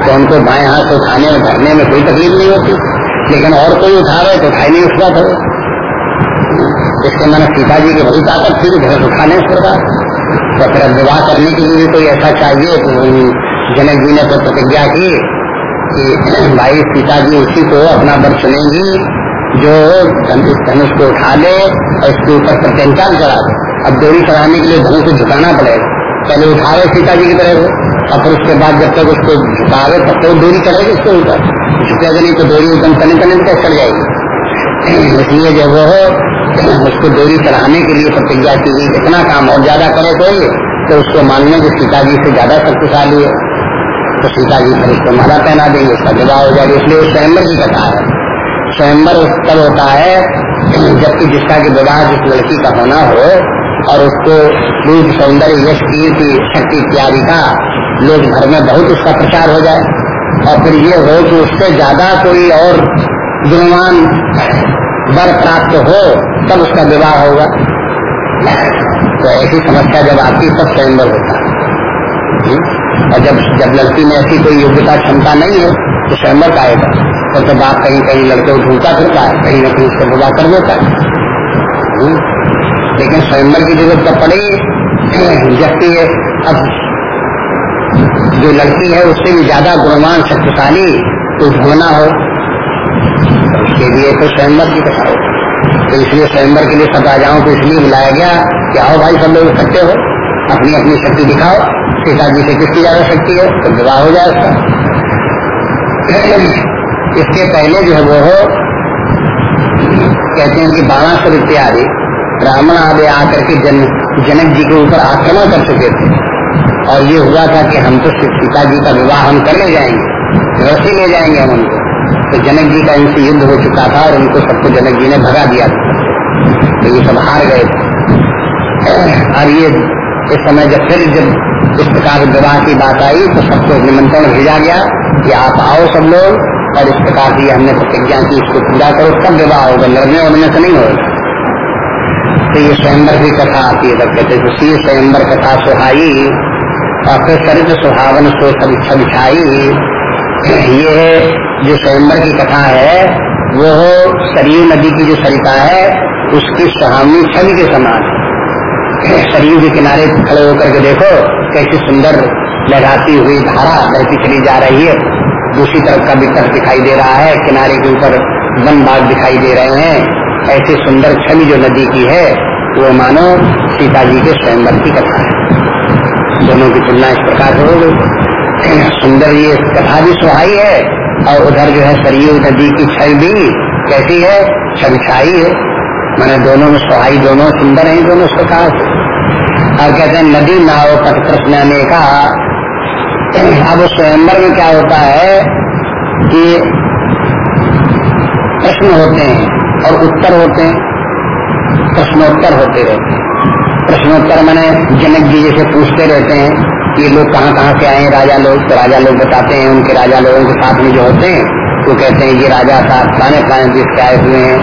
तो उनको बाएँ हाथ उठाने में धरने में कोई तकलीफ़ नहीं होती। लेकिन और कोई उठा रहे तो उठाई नहीं उसका था इसके मैंने सीता जी की बड़ी ताकत थी घर उठाने तो फिर विवाह करने के लिए कोई ऐसा चाहिए तो जनक जी ने तो प्रतिज्ञा की कि भाई सीता जी उसी को अपना वर चुनेंगी जो धनुष को उठा ले और इसके ऊपर प्रत्यंचाल चढ़ा दे। अब डोरी चढ़ाने के लिए धनुष को झुकाना पड़ेगा। पहले उठा सीता जी की तरह और फिर उसके बाद जब तक उसको झुकावे, तब तक डोरी चढ़ेगी उसके ऊपर। झुकेगा नहीं तो डोरी एकदम तने तने तक चढ़ जाएगी। इसलिए जब वो उसको डोरी चढ़ाने के लिए प्रतिज्ञा की गई इतना काम और ज़्यादा करे कोई तो उसको मानने की सीता जी से ज़्यादा शक्तिशाली है। तो सीता जी उसको माला पहना देंगे, उसका विवाह हो जाएगा। इसलिए स्वयंवर की कथा है। स्वयंवर तब होता है, जबकि जिसका की विवाह जिस लड़की का होना हो, और उसको रूप, सौंदर्य, यश, कीर्ति, शक्ति इत्यादि का लोग घर में बहुत उसका प्रचार हो जाए। और फिर ये हो कि उससे ज़्यादा कोई और गुणवान वर प्राप्त हो तब उसका विवाह होगा। तो ऐसी समस्या जब आती तब स्वयंवर होता है। हम्म? और जब जब लड़की में ऐसी कोई योग्यता क्षमता नहीं है तो स्वयंवर का आएगा। तो, तो बाप कहीं कहीं लड़के ढूंढता फिरता है कहीं ना कहीं उसका विवाह कर देता है। हम्म? लेकिन स्वयंवर की ज़रूरत कब पड़ेगी जबकि अब जो लड़की है उससे भी ज़्यादा गुणवान शक्तिशाली तो ढूंढना हो उसके लिए तो स्वयंवर की कथा होती तो इसलिए स्वयंवर के लिए सब राजाओं को इसलिए बुलाया गया कि आओ भाई, सब लोग इकट्ठे हो, अपनी अपनी शक्ति दिखाओ। सीता जी से किसकी ज़्यादा शक्ति है? तो विवाह हो जाए उसका। इसके पहले जो है वो हो, कहते हैं कि बाणासुर इत्यादि ब्राह्मण आदि आकर के जन जनक जी के ऊपर आक्रमण कर चुके थे। और ये हुआ था कि हम तो सीता जी का विवाह हम कर ले जाएँगे रसी ले जाएँगे हम उनको। तो जनक जी का इनसे युद्ध हो चुका था और उनको सबको जनक जी ने भगा दिया तो ये सब हार गए थे। और ये इस समय जब फिर जब इस प्रकार विवाह की बात आई तो सबको निमंत्रण भेजा गया कि आप आओ सब लोग और इस प्रकार की हमने प्रतिज्ञा की, इसको पूरा करो सब विवाह होगा, लड़ने उड़ने से नहीं होगा। तो ये स्वयंवर की कथा आती है, तब कहते तो सी स्वयंवर कथा सुहाई, और फिर सरित सुहावन सो सब छाई। ये जो स्वयंवर की कथा है, वो सरयू नदी की जो सरिता है, उसकी सुहावनी छवि के समान। सरयू के किनारे खड़े होकर के देखो, कैसी सुंदर लहराती हुई धारा बहती चली जा रही है। दूसरी तरफ़ का भी दिखाई दे रहा है, किनारे के ऊपर वन बाग दिखाई दे रहे हैं। ऐसी सुंदर छवि जो नदी की है, वो मानो सीता जी के स्वयंवर की कथा है। दोनों की तुलना इस प्रकार से हो गई। सुंदर ये कथा भी सुहाई है और उधर जो है सरयू नदी की छवि भी कैसी है? छविछाई है। मैंने दोनों में सुहाई, दोनों सुंदर है, दोनों इस प्रकार से और कहते हैं, नदी नाव पट कृष्ण ने कहा अब स्वयंवर में क्या होता है कि प्रश्न होते हैं और उत्तर होते हैं। प्रश्नोत्तर होते रहते हैं। प्रश्नोत्तर मैंने जनक जी जैसे पूछते रहते हैं। ये लोग कहाँ कहाँ से आए, राजा लोग तो राजा लोग बताते हैं, उनके राजा लोगों के साथ में जो होते हैं तो कहते हैं, ये राजा साथ पुराने पुराने देश के आए हुए हैं।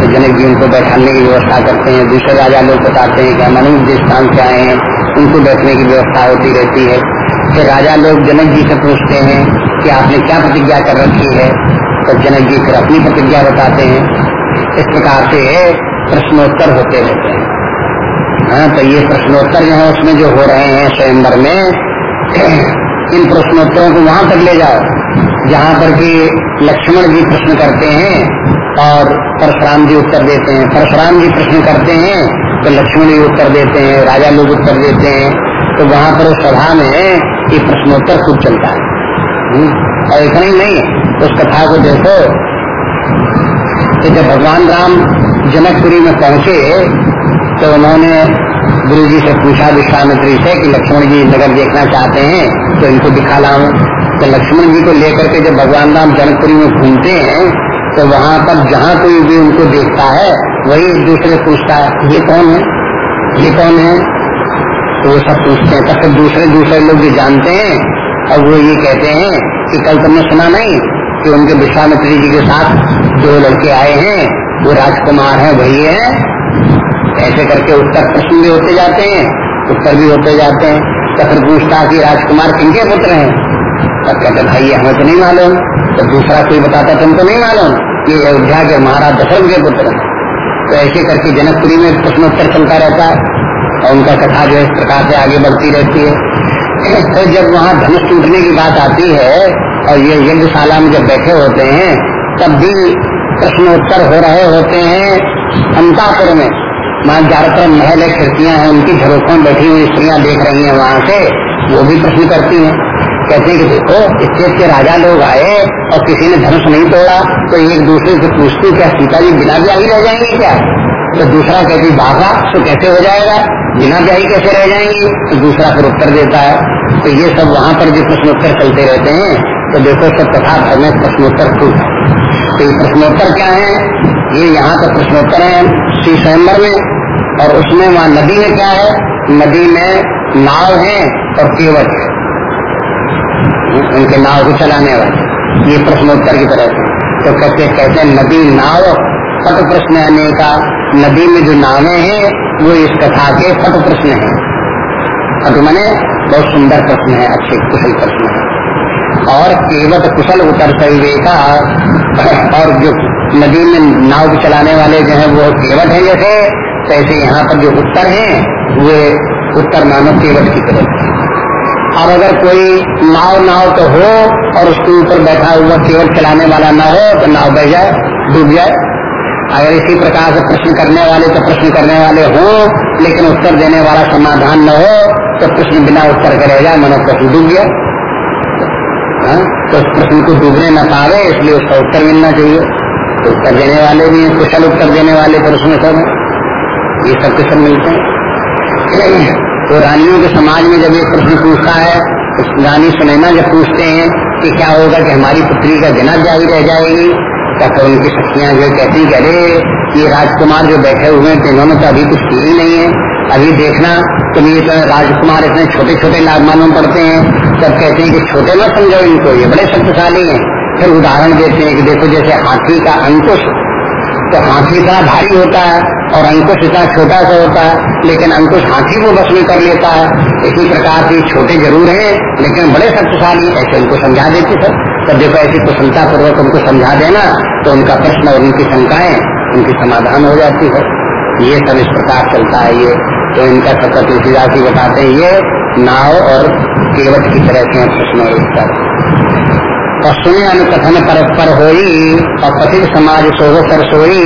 तो जनक जी उनको बैठाने की व्यवस्था करते हैं। दूसरे राजा लोग बताते हैं कि हम अनुज स्थान से आए हैं, उनको बैठने की व्यवस्था होती रहती है। फिर राजा लोग जनक जी से पूछते हैं कि आपने क्या प्रतिज्ञा कर रखी है? तो जनक जी फिर अपनी प्रतिज्ञा बताते हैं। इस प्रकार से प्रश्नोत्तर होते रहते हैं। हाँ तो ये प्रश्नोत्तर जो है उसमें जो हो रहे हैं स्वयंवर में इन प्रश्नोत्तरों को वहाँ तक ले जाओ जहाँ पर कि लक्ष्मण जी प्रश्न करते हैं और परशुराम जी उत्तर देते हैं। परशुराम जी प्रश्न करते हैं तो लक्ष्मण जी उत्तर देते हैं राजा लोग उत्तर देते हैं तो वहाँ पर उस सभा में ये प्रश्नोत्तर खूब चलता है। हम्म, और इतना ही नहीं उस कथा को देखो कि जब भगवान राम जनकपुरी में पहुँचे तो उन्होंने गुरु जी से पूछा विश्वामित्री से कि लक्ष्मण जी नगर देखना चाहते हैं तो इनको दिखा लाऊ। तो लक्ष्मण जी को लेकर के जब भगवान राम जनकपुरी में घूमते हैं तो वहाँ पर जहाँ कोई भी उनको देखता है, वही एक दूसरे पूछता है, ये कौन है? ये कौन है? तो वो सब पूछते हैं। तब दूसरे दूसरे लोग भी जानते हैं, और वो ये कहते हैं कि कल तुमने सुना नहीं कि उनके विश्वामित्री जी के साथ जो लड़के आए हैं, वो राजकुमार है, वही है ऐसे करके उत्तर प्रश्न भी होते जाते हैं उत्तर भी होते जाते हैं। तो फिर पूछता कि राजकुमार किनके पुत्र हैं? तब कहते, भाई, ये हमें तो नहीं मालूम। तो दूसरा कोई बताता तुमको नहीं मालूम ये अयोध्या के महाराज दशरथ के पुत्र तो ऐसे करके जनकपुरी में प्रश्नोत्तर चलता रहता है और उनका कथा जो है इस प्रकार से आगे बढ़ती रहती है। तो जब वहाँ धनुष टूटने की बात आती है और ये यज्ञशाला में जब बैठे होते हैं, तब भी प्रश्नोत्तर हो रहे होते हैं अंतापुर में। वहाँ ज़्यादातर महल, खिड़कियाँ हैं, उनकी झरोखों में बैठी हुई स्त्रियाँ देख रही हैं वहाँ से, वो भी प्रश्न करती हैं। कहते हैं कि देखो इस देश के राजा लोग आए और किसी ने धनुष नहीं तोड़ा तो एक दूसरे से पूछती, क्या सीता जी बिना ब्याही रह जाएँगे क्या? तो दूसरा कहती, बाबा तो कैसे हो जाएगा? बिना ब्याही कैसे रह जाएँगी? तो दूसरा फिर उत्तर देता है। तो ये सब वहाँ पर जो प्रश्नोत्तर चलते रहते हैं। तो देखो, सब कथा भर में प्रश्नोत्तर खूब तो ये प्रश्नोत्तर क्या है? ये यहाँ का प्रश्नोत्तर है श्री स्वयंवर में। और उसमें वहाँ नदी में क्या है? नदी में नाव है और केवट। है उनके नाव को चलाने वाले। ये प्रश्नोत्तर की तरह से। तो कहते कहते हैं, नदी नाव पट प्रश्न आने का नदी में जो नावे हैं, वो इस कथा के पट प्रश्न है। पट मैंने बहुत सुंदर प्रश्न है, अच्छे कुशल प्रश्न है। और केवट कुशल उत्तर का और जो नदी में नाव चलाने वाले जो है, वो केवट है जैसे। तो ऐसे यहाँ पर जो उत्तर है, वे उत्तर मानव केवट की तरफ़ और अगर कोई नाव नाव तो हो और उसके ऊपर बैठा हुआ केवल चलाने वाला ना हो तो नाव बह जाए, डूब जाए। अगर इसी प्रकार से प्रश्न करने वाले तो प्रश्न करने वाले हो, लेकिन उत्तर देने वाला समाधान न हो तो प्रश्न बिना उत्तर के रह जाए मनो प्रश्न डूब गया। हाँ? तो प्रश्न को डूबने न पावे, इसलिए उसका उत्तर मिलना चाहिए। तो उत्तर देने वाले भी कुशल उत्तर देने वाले प्रश्न सब ये सब के सब मिलते हैं। तो रानियों के समाज में जब ये प्रश्न पूछता है तो रानी सुनैना जब पूछते हैं कि क्या होगा कि हमारी पुत्री का जना जारी रह जाएगी तब तो उनकी सखियाँ जो कहती अरे, ये राजकुमार जो बैठे हुए हैं इन्होंने तो अभी कुछ किया ही नहीं है। अभी देखना, तुम ये तो राजकुमार इतने छोटे छोटे मालूम पड़ते हैं, सब कहते हैं कि छोटे मत समझो इनको, ये बड़े शक्तिशाली हैं। फिर उदाहरण देते हैं कि देखो, जैसे हाथी का अंकुश तो हाथी इतना भारी होता है और अंकुश इतना छोटा सा होता है, लेकिन अंकुश हाथी को बस में कर लेता है। इसी प्रकार से छोटे ज़रूर हैं, लेकिन बड़े शक्तिशाली, ऐसे उनको समझा देती सर तो देखो, ऐसी कुशलता पूर्वक उनको समझा देना तो उनका प्रश्न और उनकी शंकाएँ, उनकी समाधान हो जाती है। ये सब इस प्रकार चलता है ये। तो इनका सत्य तुलसीदास बताते हैं, ये नाव और केवट की तरह से प्रश्न उत्तर और सुने अनुकथन परस्पर होई और पथिक समाज सोहो सर सोई,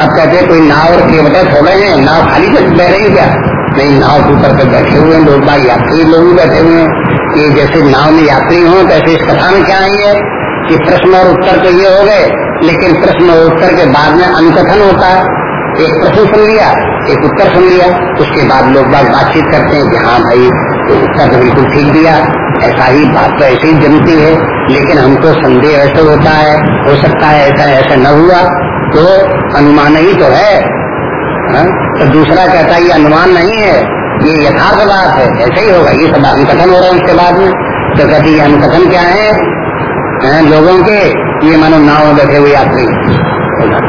अब कहते कोई नाव और केवट थोड़े हैं, नाव खाली से बह रही क्या? नहीं, नाव के ऊपर पे बैठे हुए हैं लोग बाग यात्री लोग भी बैठे हुए हैं ये जैसे नाव में यात्री हो तो इस कथा में क्या आई है कि प्रश्न और उत्तर तो ये हो गए, लेकिन प्रश्न और उत्तर के बाद में अनुकथन होता है। एक प्रश्न सुन लिया, एक उत्तर सुन लिया, उसके बाद लोग बात बातचीत करते हैं कि हाँ भाई तो उत्तर तो बिल्कुल ठीक दिया, ऐसा ही बात तो ऐसे ही जमती है। लेकिन हमको संदेह ऐसे होता है, हो सकता है ऐसा ऐसा न हुआ तो अनुमान ही तो है। हा? तो दूसरा कहता है, ये अनुमान नहीं है, ये यथार्थ बात है। ऐसे ही होगा, ये सब अनुकथन हो रहा है उसके बाद में। तो कहती ये अनुकथन क्या है? हैं लोगों के? ये मानो नाव में बैठे हुए यात्री।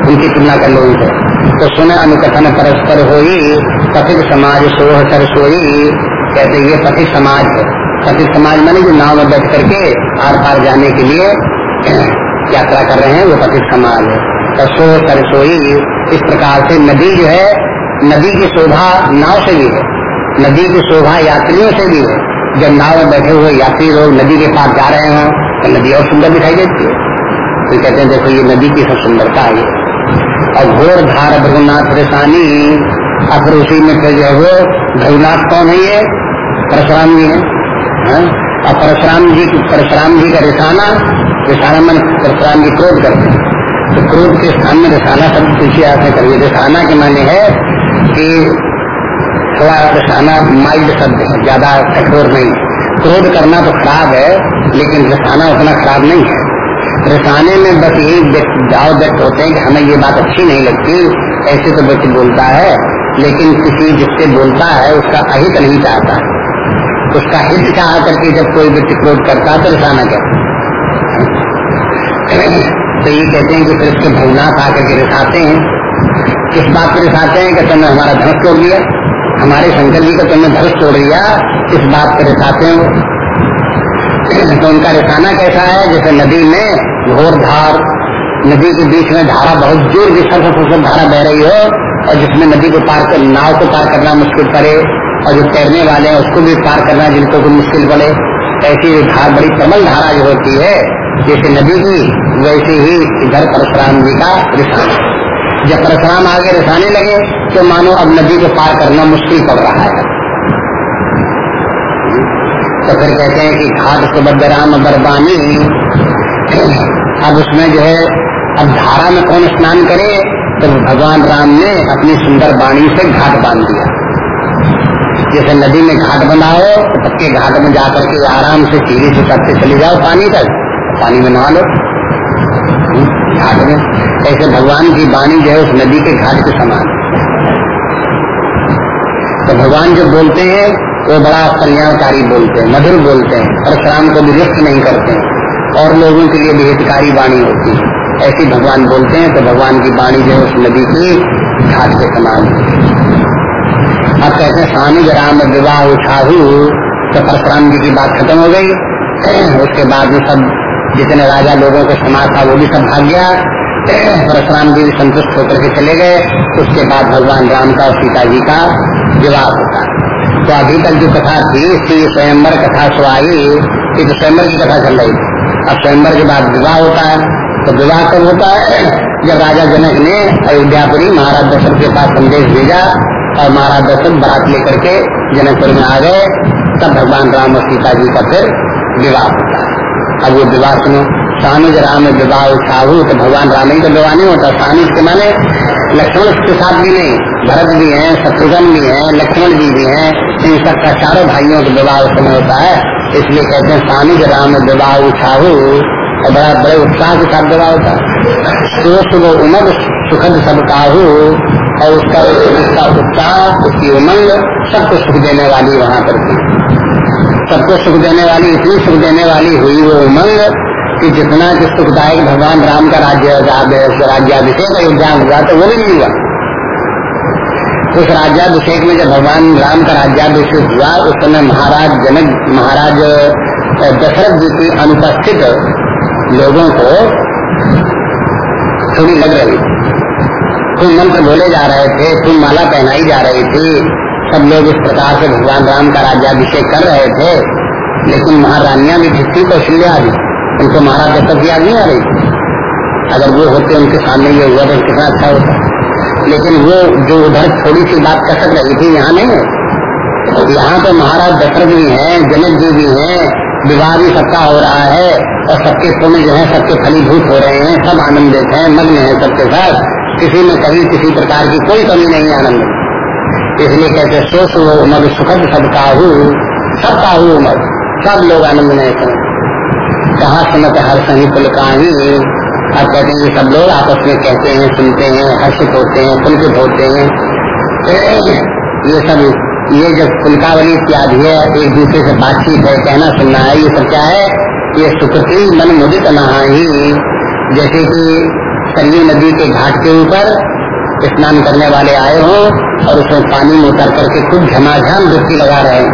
उनकी तुलना कर लो उनसे। तो सुने, अनुकथन परस्पर होई, पथिक समाज सोह कर सोई। कहते ये पथिक समाज है। पथिक समाज माने जो नाव में बैठ करके आर पार जाने के लिए, यात्रा कर रहे हैं, वो पथिक समाज है। तो सोह कर सोई, इस प्रकार से नदी जो है, नदी की शोभा नाव से भी है। नदी की शोभा यात्रियों से भी है। जब नाव में बैठे हुए यात्री लोग नदी के पास जा रहे हों तो नदी और सुंदर दिखाई देती है। तो कहते हैं, देखो, ये नदी की सब सुंदरता है। और घोर धार रेसानी अब फिर उसी में फिर जो है वो भगुनाथ कौन है ये? परशुराम जी है। हाँ? और परशुराम जी की परशुराम जी का रिसाना रिसाना मन परशुराम जी क्रोध करते हैं। तो क्रोध के स्थान में रिसाना शब्द पीछे आते करिए रिसाना के माने है कि थोड़ा रिसाना माइल्ड शब्द है, ज़्यादा कठोर नहीं क्रोध करना तो खराब है, लेकिन रसाना उतना खराब नहीं है। रिसाने में बस यही भाव व्यक्त होते हैं कि हमें ये बात अच्छी नहीं लगती, ऐसे तो व्यक्ति बोलता है, लेकिन किसी जिससे बोलता है, उसका अहित नहीं चाहता। उसका हित चाह करके जब कोई व्यक्ति क्रोध करता तो रसाना कहता तो ये कहते हैं कि फिर उसके भवनाथ आकर के रिसाते हैं। किस बात पर रिसाते हैं कि तुमने हमारा धनुष तोड़ दिया हमारे शंकर जी का तुमने धनुष तोड़ दिया इस बात पर रिसाते हैं। तो उनका रिसाना कैसा है? जैसे नदी में घोर धार, नदी के बीच में धारा बहुत ज़ोर सबसे धारा बह रही हो, और जिसमें नदी को पार कर, नाव को पार करना मुश्किल पड़े और जो तैरने वाले हैं, उसको भी पार करना जिनको को मुश्किल पड़े। ऐसी धार, बड़ी प्रबल धारा जो होती है, जैसे नदी की, वैसे ही इधर परशुराम जी का रिसाना जब परशुराम आगे रिसाने लगे तो मानो अब नदी को पार करना मुश्किल पड़ रहा है। तो फिर कहते हैं कि घाट सुबद्ध राम बरबानी अब उसमें जो है, अब धारा में कौन स्नान करे तो भगवान राम ने अपनी सुंदर बाणी से घाट बाँध दिया। जैसे नदी में घाट बनाओ तो पक्के घाट में जाकर के आराम से सीढ़ी से करते चले जाओ पानी तक। पानी में नहा लो। घाट में। ऐसे भगवान की वाणी जो है उस नदी के घाट के समान। तो भगवान जो बोलते हैं, वो बड़ा कल्याणकारी बोलते हैं, मधुर बोलते हैं और परशुराम को भी नहीं करते हैं। और लोगों के लिए भी हितकारी वाणी होती है। ऐसी भगवान बोलते हैं तो भगवान की वाणी जो है उस नदी की घाट के समान। अब कहते हैं, स्वामी राम विवाह उठा उठाहू तो परशुराम जी की बात खत्म हो गई। उसके बाद में सब, जितने राजा लोगों को समाज था, वो भी सब भाग गया। परशुराम जी भी संतुष्ट होकर के चले गए। उसके बाद भगवान राम का और सीता जी का विवाह होता। तो अभी तक जो कथा थी इसकी स्वयंवर कथा सुहाई ये तो स्वयंवर की कथा चल रही थी। अब स्वयंवर के बाद विवाह होता है। तो विवाह कब होता है, जब राजा जनक ने अयोध्यापुरी महाराज दशरथ के पास संदेश भेजा। और महाराज दशरथ बारात लेकर के जनकपुर में आ गए। तब भगवान राम और सीता जी का फिर विवाह होता है। अब वो विवाह सुनो। सानुज राम विवाह साहू तो भगवान राम ही का विवाह नहीं होता। सानुज के माने लक्ष्मण के साथ भी नहीं, भरत भी हैं, शत्रुघ्न भी हैं, लक्ष्मण जी भी हैं। इन सबका चारों भाइयों का विवाह उस समय होता है। इसलिए कहते हैं सानिज राम विवाह उठाऊ और बड़ा बड़े उत्साह के साथ विवाह होता है। सुबह वो उमंग, सुखद सब काहू और उसका उसका उत्साह उसकी उमंग सबको सुख देने वाली वहाँ पर थी। सबको सुख देने वाली, इतनी सुख देने वाली हुई वो उमंग कि जितना कि सुखदायक भगवान राम का राज्य राज्याभिषेक अयोध्या हुआ तो वो भी नहीं हुआ। उस राज्याभिषेक में जब भगवान राम का राज्याभिषेक हुआ, उस समय महाराज जनक, महाराज दशरथ जी की अनुपस्थित लोगों को थोड़ी लग रही थी। खूब मंत्र बोले जा रहे थे खूब माला पहनाई जा रही थी। सब लोग इस प्रकार से भगवान राम का राज्याभिषेक कर रहे थे। लेकिन महारानियाँ भी थी कौशल्या भी उनको महाराज दत्तक की नहीं आ रही अगर वो होते, उनके सामने ये हुआ तो कितना अच्छा होता। लेकिन वो जो उधर थोड़ी सी बात कसक रही थी, यहाँ नहीं है। यहाँ तो महाराज दशरथ भी है, जनक जी भी है, विवाह भी सबका हो रहा है, और सबके पुण्य जो है, सबके फलीभूत हो रहे हैं, सब आनंदित हैं, मग्न है सबके साथ। किसी में कभी किसी प्रकार की कोई कमी नहीं है आनंद इसलिए कहते सो सो मग सुखद सब काहू, सब उमर सब लोग आनंद में कहा सुनत हर सही पुल का ही अब कहते हैं सब लोग आपस में कहते हैं, सुनते हैं, हर्षित होते हैं, पुलकित होते हैं। ये सब, ये जब पुलकावली इत्यादि है, एक दूसरे से बातचीत है, कहना सुनना है, ये सब क्या है? ये सुकृति मन मुदित नहाही। जैसे कि सरयू नदी के घाट के ऊपर स्नान करने वाले आए हों और उसमें पानी में उतर करके खूब झमाझम डुबकी लगा रहे हैं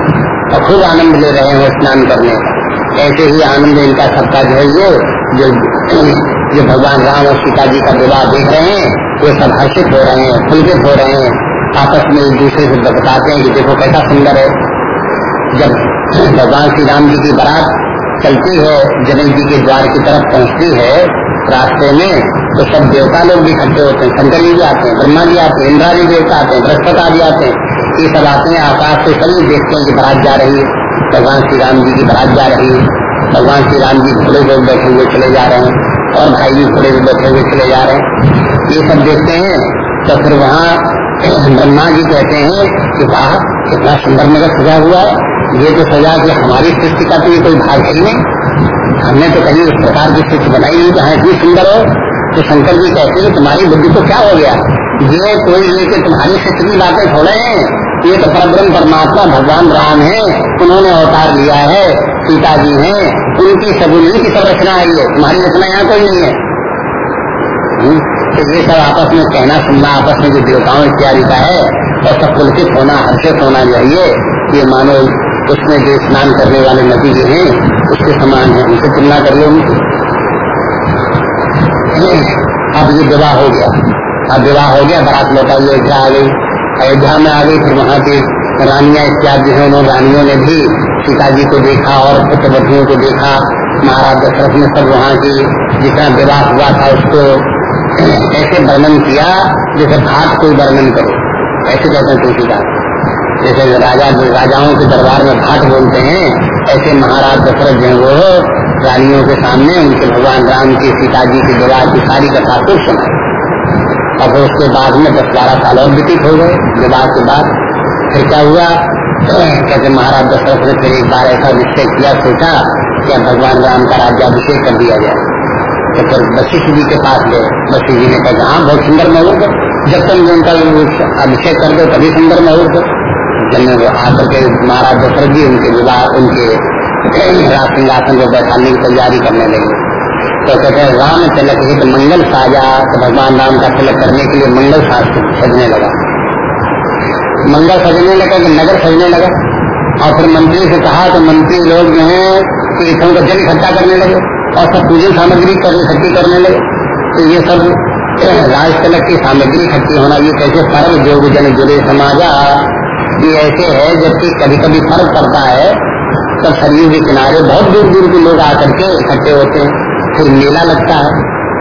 और खूब आनंद ले रहे हैं स्नान करने। का ऐसे ही आनंद इनका सबका जो है ये, जो जो भगवान राम और सीता जी का विवाह देख रहे हैं, वो सब हर्षित हो रहे हैं फुलकित हो रहे हैं। आपस में एक दूसरे से बताते हैं कि देखो कैसा सुंदर है। जब भगवान श्री राम जी की बारात चलती है जनक जी के द्वार की तरफ़ पहुँचती है रास्ते में तो सब देवता लोग भी इकट्ठे होते हैं। शंकर जी भी आते हैं, ब्रह्मा जी आते हैं इंद्रा जी देवता आते हैं, बृहस्पति भी आते हैं। ये सब आते हैं, आकाश से सभी देखते हैं कि बारात जा रही है। भगवान श्री राम जी की बारात जा रही है। भगवान श्री राम जी घोड़े लोग बैठे हुए चले जा रहे हैं, और भाई भी घोड़े बैठे हुए चले जा रहे हैं। ये सब देखते हैं तो फिर वहाँ ब्रह्मा जी कहते हैं कि वाह कितना सुंदर नगर सजा हुआ है। ये तो सजा कि हमारी सृष्टि का तो ये कोई भाग ही नहीं। हमने तो कहीं इस प्रकार की सृष्टि बनाई नहीं जहाँ इतनी सुंदर हो तो शंकर जी कहते हैं तुम्हारी बुद्धि को क्या हो गया? ये कोई ये कि तुम्हारी सृष्टि की बातें छोड़े हैं। ये तो परब्रह्म परमात्मा भगवान राम है उन्होंने अवतार लिया है सीता जी हैं उनकी सगुनी की सब रचना है ये। तुम्हारी रचना यहाँ कोई नहीं है। हम्म, तो ये सब आपस में कहना सुनना आपस में जो देवताओं इत्यादि का है और सब पुलकित होना हर्षित होना चाहिए। ये मानो उसमें जो स्नान करने वाले नदी जो है, उसके समान है, उनसे तुलना कर लो अब ये विवाह हो गया। अब विवाह हो गया, बरात लौटा अयोध्या आ गई। अयोध्या में आ गई, फिर वहाँ की रानियाँ इत्यादि जो उन्होंने, रानियों ने भी सीता जी को देखा और पुत्रवतियों को देखा। महाराज दशरथ ने सब वहाँ की जितना विवाह हुआ था, उसको ऐसे वर्णन किया जैसे घाट कोई वर्णन करो। ऐसे कहते हैं तुलसीदास। जैसे राजा राजाओं के दरबार में घाट बोलते हैं, ऐसे महाराज दशरथ जो वो रानियों के सामने उनके भगवान राम की सीता जी की विवाह की सारी कथा को सुना और फिर उसके बाद में दस बारह साल और व्यतीत हो गए। विवाह के बाद फिर क्या हुआ? कहते महाराज दशरथ ने फिर एक बार ऐसा निश्चय किया, सोचा कि भगवान राम का राज्याभिषेक कर दिया जाए। तो फिर वशिष्ठ जी के पास गए। वशिष्ठ जी ने कहा हाँ बहुत सुंदर मुहूर्त जब तक उनका अभिषेक कर दो, तभी सुंदर मुहूर्त जब आकर के महाराज दशरथ जी उनके विवाह, उनके सिंहासन को बैठाने की तैयारी करने लगे। तो कहते हैं, राम तिलक हित मंगल साजा तो भगवान राम का तिलक करने के लिए मंगल सजने लगा। मंगल सजने लगा कि नगर सजने लगा? और फिर मंत्री से कहा तो मंत्री लोग जो है तीर्थों का जल इकट्ठा करने लगे, और सब पूजन सामग्री इकट्ठी करने लगे। तो ये सब राज तिलक की सामग्री इकट्ठी होना, ये कैसे सर्व जोग जन जुड़े समाजा ये ऐसे है, जबकि कभी कभी फ़र्क पड़ता है तब सरयू के किनारे बहुत दूर दूर के लोग आकर के इकट्ठे होते हैं। फिर मेला लगता है,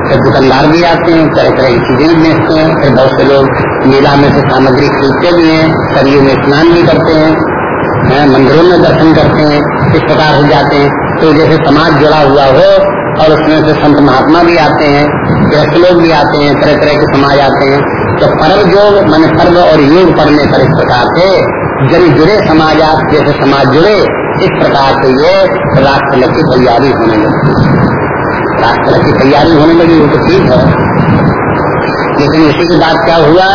फिर दुकानदार भी आते हैं तरह तरह की चीज़ें बेचते हैं। फिर बहुत से लोग मेला में से सामग्री खरीदते भी हैं सरयू में स्नान भी करते हैं मंदिरों में दर्शन करते हैं, इस प्रकार हो जाते हैं। तो जैसे समाज जुड़ा हुआ हो और उसमें से संत महात्मा भी आते हैं गृहस्थ लोग भी आते हैं तरह तरह के समाज आते हैं। तो पर्व योग, मान पर्व और योग पढ़ने पर इस प्रकार से जन जुड़े, समाज आप जैसे समाज जुड़े, इस प्रकार से ये राष्ट्र की तैयारी होने लगी। राष्ट्र की तैयारी होने लगी, वो तो ठीक है। लेकिन इसी के बाद क्या हुआ?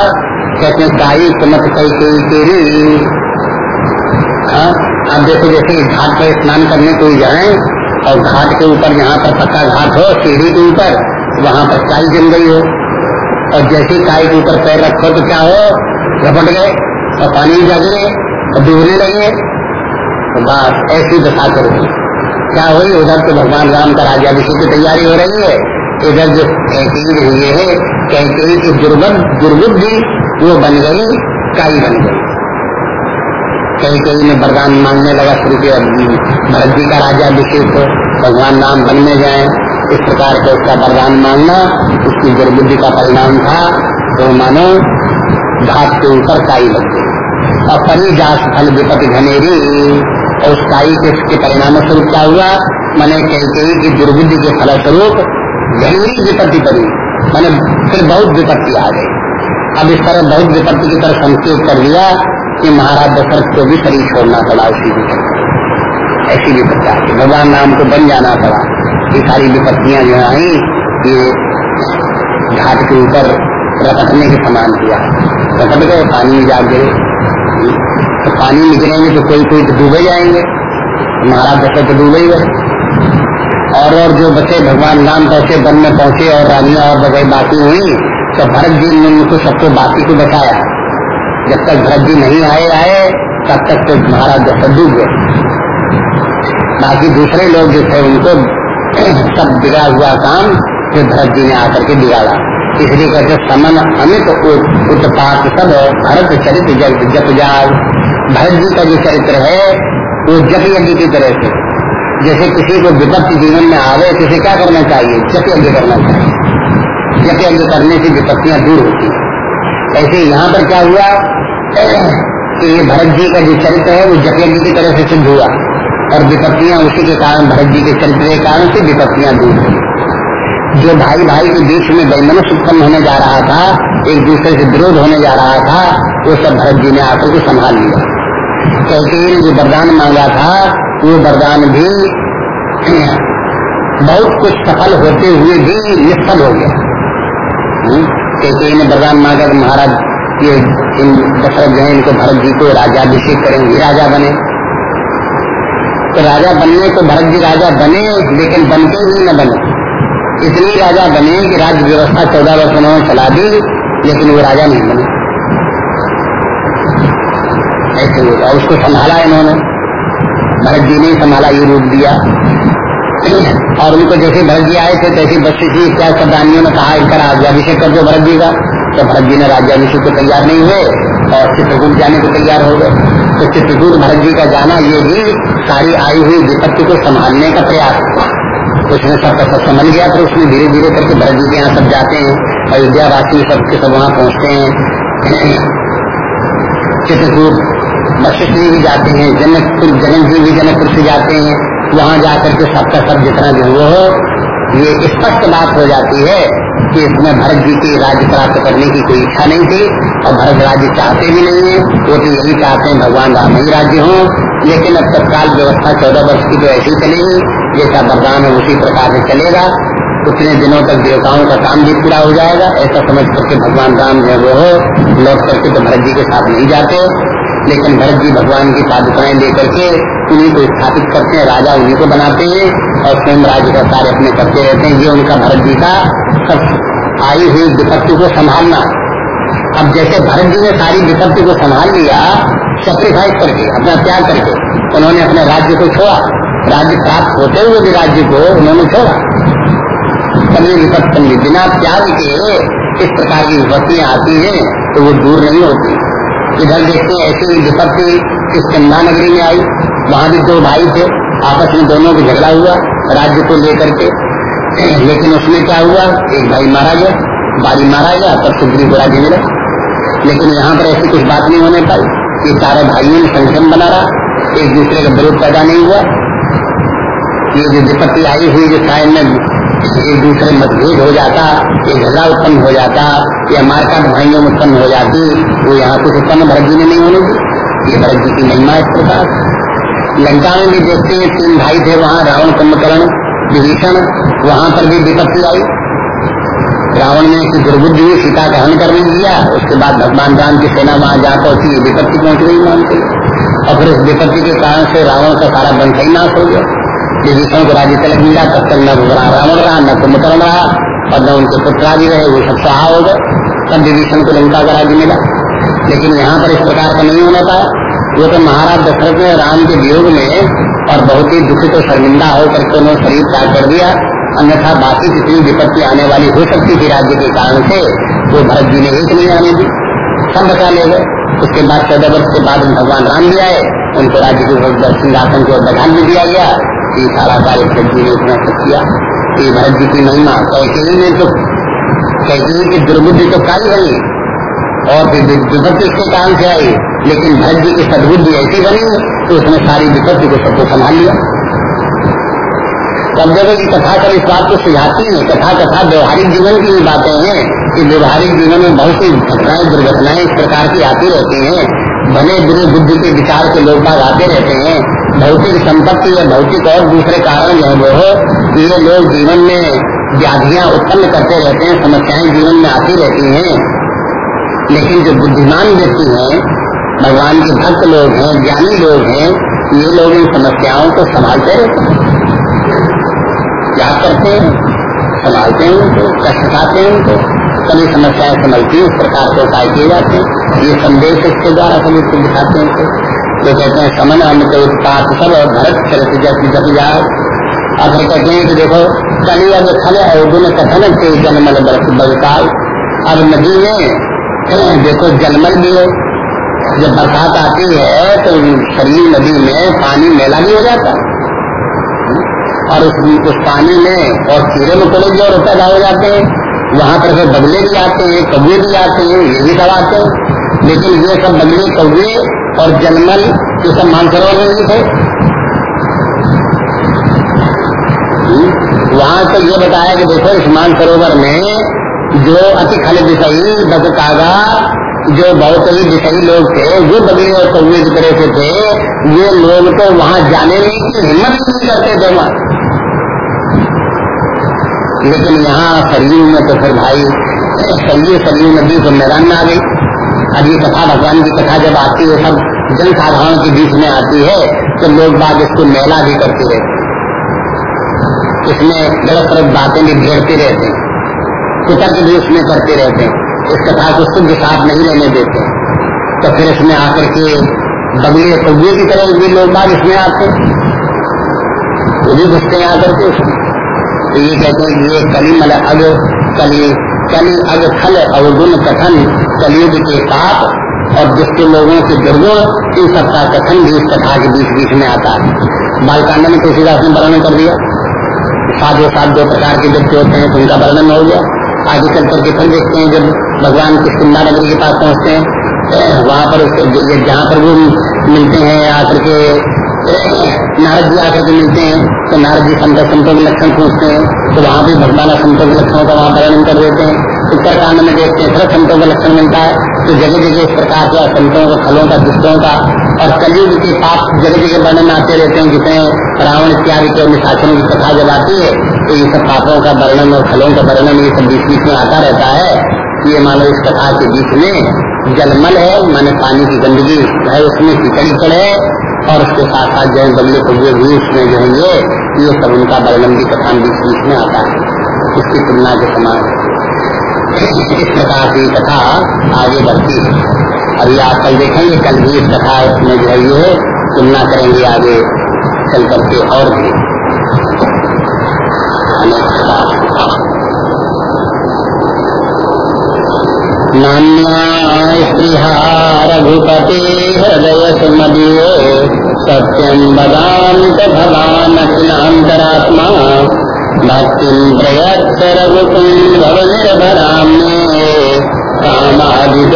कहते हैं काई सुमत कई कई तेरी हाँ अब देखो, जैसे घाट पर स्नान करने को जाए, और घाट के ऊपर, यहाँ पर पक्का घाट हो, सीढ़ी के ऊपर, वहाँ पर काई जम गई हो। और जैसे काई के ऊपर पैर रखो तो क्या हो? रपट गए और पानी जग गए और डूबने लगे। तो बस ऐसी दशा करोगी क्या हुई? उधर तो भगवान राम का राज्याभिषेक की तैयारी हो रही है। इधर जो कैकेयी रही है कैकेयी की दुर्बुद्ध दुर्बुद्धि, वो बन गई, काई बन गई। कहीं कहीं में वरदान मांगने लगा शुरू किया भरत जी का राजा अभिषेक हो भगवान नाम बनने जाए इस प्रकार के उसका वरदान मांगना उसकी दुर्बुद्धि का परिणाम था तो मानो घाट के ऊपर काई लग गई। और परी जास फल विपति घनेरी और उस काई के, के परिणाम स्वरूप क्या हुआ? मैंने कही कही की दुर्बुद्धि के फलस्वरूप घनेरी विपत्ति पड़ी मैंने फिर बहुत विपत्ति आ गई। अब इस तरह बहुत विपत्ति की तरह संकेत कर दिया कि महाराज दशरथ को भी शरीर छोड़ना पड़ा उसी ऐसी विपत्ति आई भगवान नाम को बन जाना पड़ा ये सारी विपत्तियाँ जो आई ये घाट के ऊपर रपटने के समान किया। रपट गए पानी में जा गिरे। तो पानी में गिरेंगे तो कोई कोई तो डूबे जाएँगे। महाराज दशरथ तो डूबे ही गए और और जो बचे, भगवान राम पहुँचे वन में पहुँचे और रानिया और बगैर बाकी हुई तो भरत जी ने उनको सबको बाकी को बताया जब तक भरत जी नहीं आए आए, तब तक तो महाराज दशरथ डूब गए। बाकी दूसरे लोग जो थे, उनको सब बिगड़ा हुआ काम। फिर भरत जी ने आकर के बिगाड़ा। इसलिए कहते समन अमित उत्पात सब भरत चरित्र जग, जप जाग। भरत जी का जो चरित्र है, वो जप यज्ञ की तरह से। जैसे किसी को विपत्ति जीवन में आवे तो उसे क्या करना चाहिए? जप यज्ञ करना चाहिए। जप यज्ञ करने से विपत्तियाँ दूर होती है। ऐसे यहाँ पर क्या हुआ? कि ये भरत जी का जो चरित्र है, वो जप यज्ञ की तरह से सिद्ध हुआ। और विपत्तियाँ उसी के कारण, भरत जी के चरित्र के कारण से विपत्तियाँ दूर हुई जो भाई भाई के बीच में वैमनस उत्पन्न होने जा रहा था, एक दूसरे से विरोध होने जा रहा था, वो सब भरत जी ने आकर के संभाल लिया। क्योंकि जो वरदान मांगा था, वो वरदान भी बहुत कुछ सफल होते हुए भी निष्फल हो गया। क्योंकि इन्हें वरदान मांगा महाराज, ये इन दशरथ जो है, इनको भरत जी को राजा अभिषेक करेंगे राजा बने। तो राजा बनने को भरत जी राजा बने, लेकिन बनते ही न बने। इतनी राजा बने कि राज्य व्यवस्था चौदह वर्ष उन्होंने चला दी, लेकिन वो राजा नहीं बने। ऐसे होगा उसको संभाला इन्होंने। भरत जी ने संभाला, ये रूप दिया। और उनको जैसे भरत जी आए थे, तैसे बच्चे जी क्या शब्दानियों ने कहा, इनका राज्याभिषेक कर दो भरत जी का। तो भरत जी ने राज्याभिषेक को तैयार नहीं हुए और चित्रकूट जाने को तैयार हो गए। तो चित्रकूट भरत जी का जाना, ये भी सारी आई हुई विपत्ति को संभालने का प्रयास। उसने सबका सब समझ गया, फिर उसने धीरे धीरे करके भरत जी के यहाँ सब जाते हैं अयोध्या वासी सबके सब वहाँ पहुँचते हैं। चित्रकूट वशिष्ठ जी भी जाते हैं, जनकपुर जनक जी भी जनकपुर से जाते हैं। वहाँ जाकर के सबका सब जितना जो वो हो, ये स्पष्ट बात हो जाती है कि इसमें भरत जी की राज्य प्राप्त करने की कोई इच्छा नहीं थी। और भरत राज्य चाहते भी नहीं है, वो तो यही चाहते हैं, भगवान राम ही राज्य हो। लेकिन अब तत्काल व्यवस्था चौदह वर्ष की तो ऐसी चलेगी जैसा वरदान है उसी प्रकार से चलेगा। उतने दिनों तक देवताओं का काम भी पूरा हो जाएगा। ऐसा समझ करके भगवान राम जो वो हो लौट करके तो भरत जी के साथ नहीं जाते। लेकिन भरत जी भगवान की पादुकाएँ लेकर के उन्हीं को स्थापित करते हैं, राजा उन्हीं को बनाते हैं और स्वयं राज्य का कार्य अपने करते रहते हैं। ये उनका भरत जी का सब आई हुई विपत्ति को संभालना। अब जैसे भरत जी ने सारी विपत्ति को संभाल लिया सेक्रीफाइस करके, अपना त्याग करके, उन्होंने अपने राज्य को छोड़ा। राज्य प्राप्त होते हुए भी राज्य को उन्होंने छोड़ा। कभी विपत्ति बिना त्याग के इस प्रकार की विपत्तियाँ आती है तो वो दूर नहीं होती। इधर देखते ऐसी विपत्ति इस चंदा नगरी में आई। वहाँ भी दो भाई थे, आपस में दोनों को झगड़ा हुआ, राज्य को लेकर के। लेकिन उसमें क्या हुआ? एक भाई मारा गया, बारी मारा गया, तब सुग्री को राज्य मिला। लेकिन यहाँ पर ऐसी कुछ बात नहीं होने पाई कि सारे भाइयों ने संगठन बना रहा, एक दूसरे का विरोध पैदा नहीं हुआ। ये जो विपत्ति आई हुई जो शायद में एक दूसरे मतभेद हो जाता, एक झगड़ा उत्पन्न हो जाता, या मारकाट भाइयों में उत्पन्न हो जाती, वो यहाँ कुछ उत्पन्न भरत जी ने नहीं होने दी। ये भरत जी की महिमा इस प्रकार। लंका में भी देखते हैं तीन भाई थे, वहाँ रावण कुंभकर्ण, विभीषण, वहाँ पर भी विपत्ति आई। रावण ने एक दुर्बुद्धि सीता का हन करने दिया उसके बाद भगवान राम की सेना वहाँ जा पहुँची विपत्ति पहुँच गई मानते और फिर उस विपत्ति के कारण से रावण का सारा वंश ही नाश हो गया। विभीषण को राज्य तिलक मिला, तब तक न रावण रहा, न कुंभकर्ण रहा, और न उनके पुत्र आदि रहे, वो सब सहा हो गए। तब विभीषण को लंका का राज्य मिला। लेकिन यहाँ पर इस प्रकार का नहीं होना पाया वो तो महाराज दशरथ ने राम के वियोग में और बहुत ही दुखित और शर्मिंदा होकर के उन्होंने शरीर त्याग कर दिया। अन्यथा बाकी जितनी विपत्ति आने वाली हो सकती थी राज्य के कारण से, वो भरत जी ने एक नहीं आने दी। सब बचा ले गए। उसके बाद चौदह वर्ष के बाद भगवान राम भी आए। उनको राज्य के सिंहासन को बधान भी दिया गया। ये सारा कार्य भरत जी ने इतना सब किया। ये भरत जी की महिमा कैसे ने तो कैसे ही की दुर्बुद्धि तो काली बनी। और फिर विपत्ति इसके कारण से आई। लेकिन भरत जी की सदबुद्धि ऐसी बनी तो उसने सारी विपत्ति को सबको संभाल लिया। जगह की कथा कर इस बात को सुझाती है, कथा कथा व्यवहारिक जीवन की भी बातें हैं, कि व्यवहारिक जीवन में बहुत सी घटनाएँ, दुर्घटनाएँ इस प्रकार की आती रहती हैं। भले बुरे बुद्धि के विचार के लोग बाग आते रहते हैं, भौतिक संपत्ति या भौतिक और दूसरे कारण जो है वो ये लोग जीवन में व्याधियाँ उत्पन्न करते रहते हैं, समस्याएँ जीवन में आती रहती हैं। लेकिन जो बुद्धिमान व्यक्ति हैं, भगवान के भक्त लोग हैं, ज्ञानी लोग हैं, ये लोग इन समस्याओं को संभालते रहते हैं। याद करते हैं, संभालते हैं उनको, कष्ट खाते हैं उनको सभी समस्याएँ संभलती है, इस प्रकार के उपाय किए जाते हैं। ये संदेश इसके द्वारा सभी को दिखाते हैं जो कहते हैं, समन हम तो उत्पाद सब और भरत चरित जैसे जब जाए अब फिर कहते हैं कि देखो, कली अब खल उर्दू में कथन के जलमल बरसाल अब नदी में, देखो, जलमल भी है। जब बरसात आती है तो शरीर नदी में पानी मेला भी हो जाता है। और उस, उस पानी में और कीड़े मकोड़े भी और पैदा हो जाते हैं। वहाँ पर फिर बगले भी आते हैं कौए भी आते हैं ये भी सब आते हैं। लेकिन ये सब बगले कौए और जलमल ये सब मानसरोवर में नहीं थे। वहाँ तो ये बताया कि देखो इस मानसरोवर में जो अति खल विषयी बदकागा जो बहुत ही विषयी लोग थे वो बगले और कौए की तरह से थे। ये लोग तो वहाँ जाने में हिम्मत नहीं करते थे वहाँ। लेकिन यहाँ सरयू में तो फिर भाई, सरयू सरयू नदी को मैदान में आ गई। अब ये कथा भगवान की कथा जब आती है, सब जन साधारण के बीच में आती है तो लोग बाग इसको मेला भी करते रहते इसमें गलत गलत बातें भी घेरते रहते कुतर्क भी उसमें करते रहते इस कथा को शुद्ध साफ़ नहीं रहने देते। तो फिर इसमें आकर के बगले कौए की तरह भी लोग बाग इसमें आते वो भी घुसते आकर के। उसमें तो ये कहते हैं ये कली मल अग कली कली अग फल अवगुण कथन कलयुग के पाप और जिसके लोगों के दुर्गुण इन सबका कथन भी इस कथा के बीच बीच में आता है बालकांड में तुलसीदास ने वर्णन कर दिया साधो सात दो प्रकार के व्यक्ति होते हैं तो उनका वर्णन हो गया आगे चल करके फिर देखते हैं जब भगवान के सिंधा नगरी के पास पहुँचते हैं वहाँ पर जहाँ पर वो मिलते हैं आकर के नारद जी आकर के मिलते हैं तो नारद जी संत संतों के लक्षण पूछते हैं तो वहाँ भी भगवान संतों के लक्षणों का वहाँ वर्णन कर देते हैं। उत्तर कांड में देखते हैं फिर संतों का लक्षण मिलता है तो जगह जगह इस प्रकार के संतों का, फलों का दुष्टों का और कलयुग के पाप जगह जगह वर्णन आते रहते हैं जिसमें रावण इत्यादि के अनुशासनों की कथा जब आती है तो ये सब पापों का वर्णन और फलों का वर्णन ये सब बीच बीच में आता रहता है। ये मानो इस कथा के बीच में जलमल है, माने पानी की गंदगी है उसमें कीचड़ है और उसके साथ साथ जो बल्ले कुल्ले भी उसमें जो है ये सब उनका वर्णन भी कथान बीच बीच में आता है। उसकी तुलना के समान। इस प्रकार की कथा आगे बढ़ती है। अभी आप कल देखेंगे, कल भी इस कथा में जो है ये तुलना करेंगे आगे चल करके और भी। नान्या रघुपते हृदय सुमदीयो सत्यं वदान्त भवानखिलान्तरात्मा भक्तिं प्रयत्त रघुकुं भवनिर्भरां मे कामादिदोषरहितं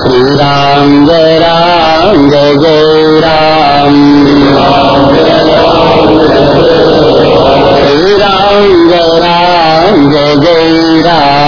श्रीराम जय राम, जय जय राम। श्रीराम जय मेरा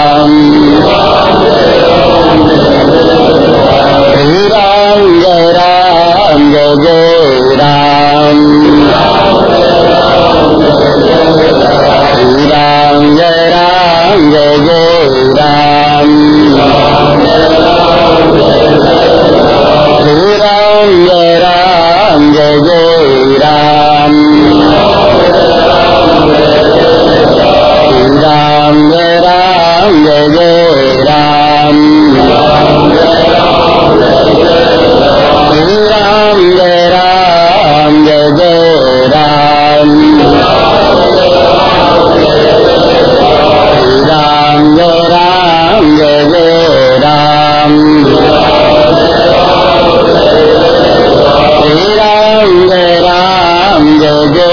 जय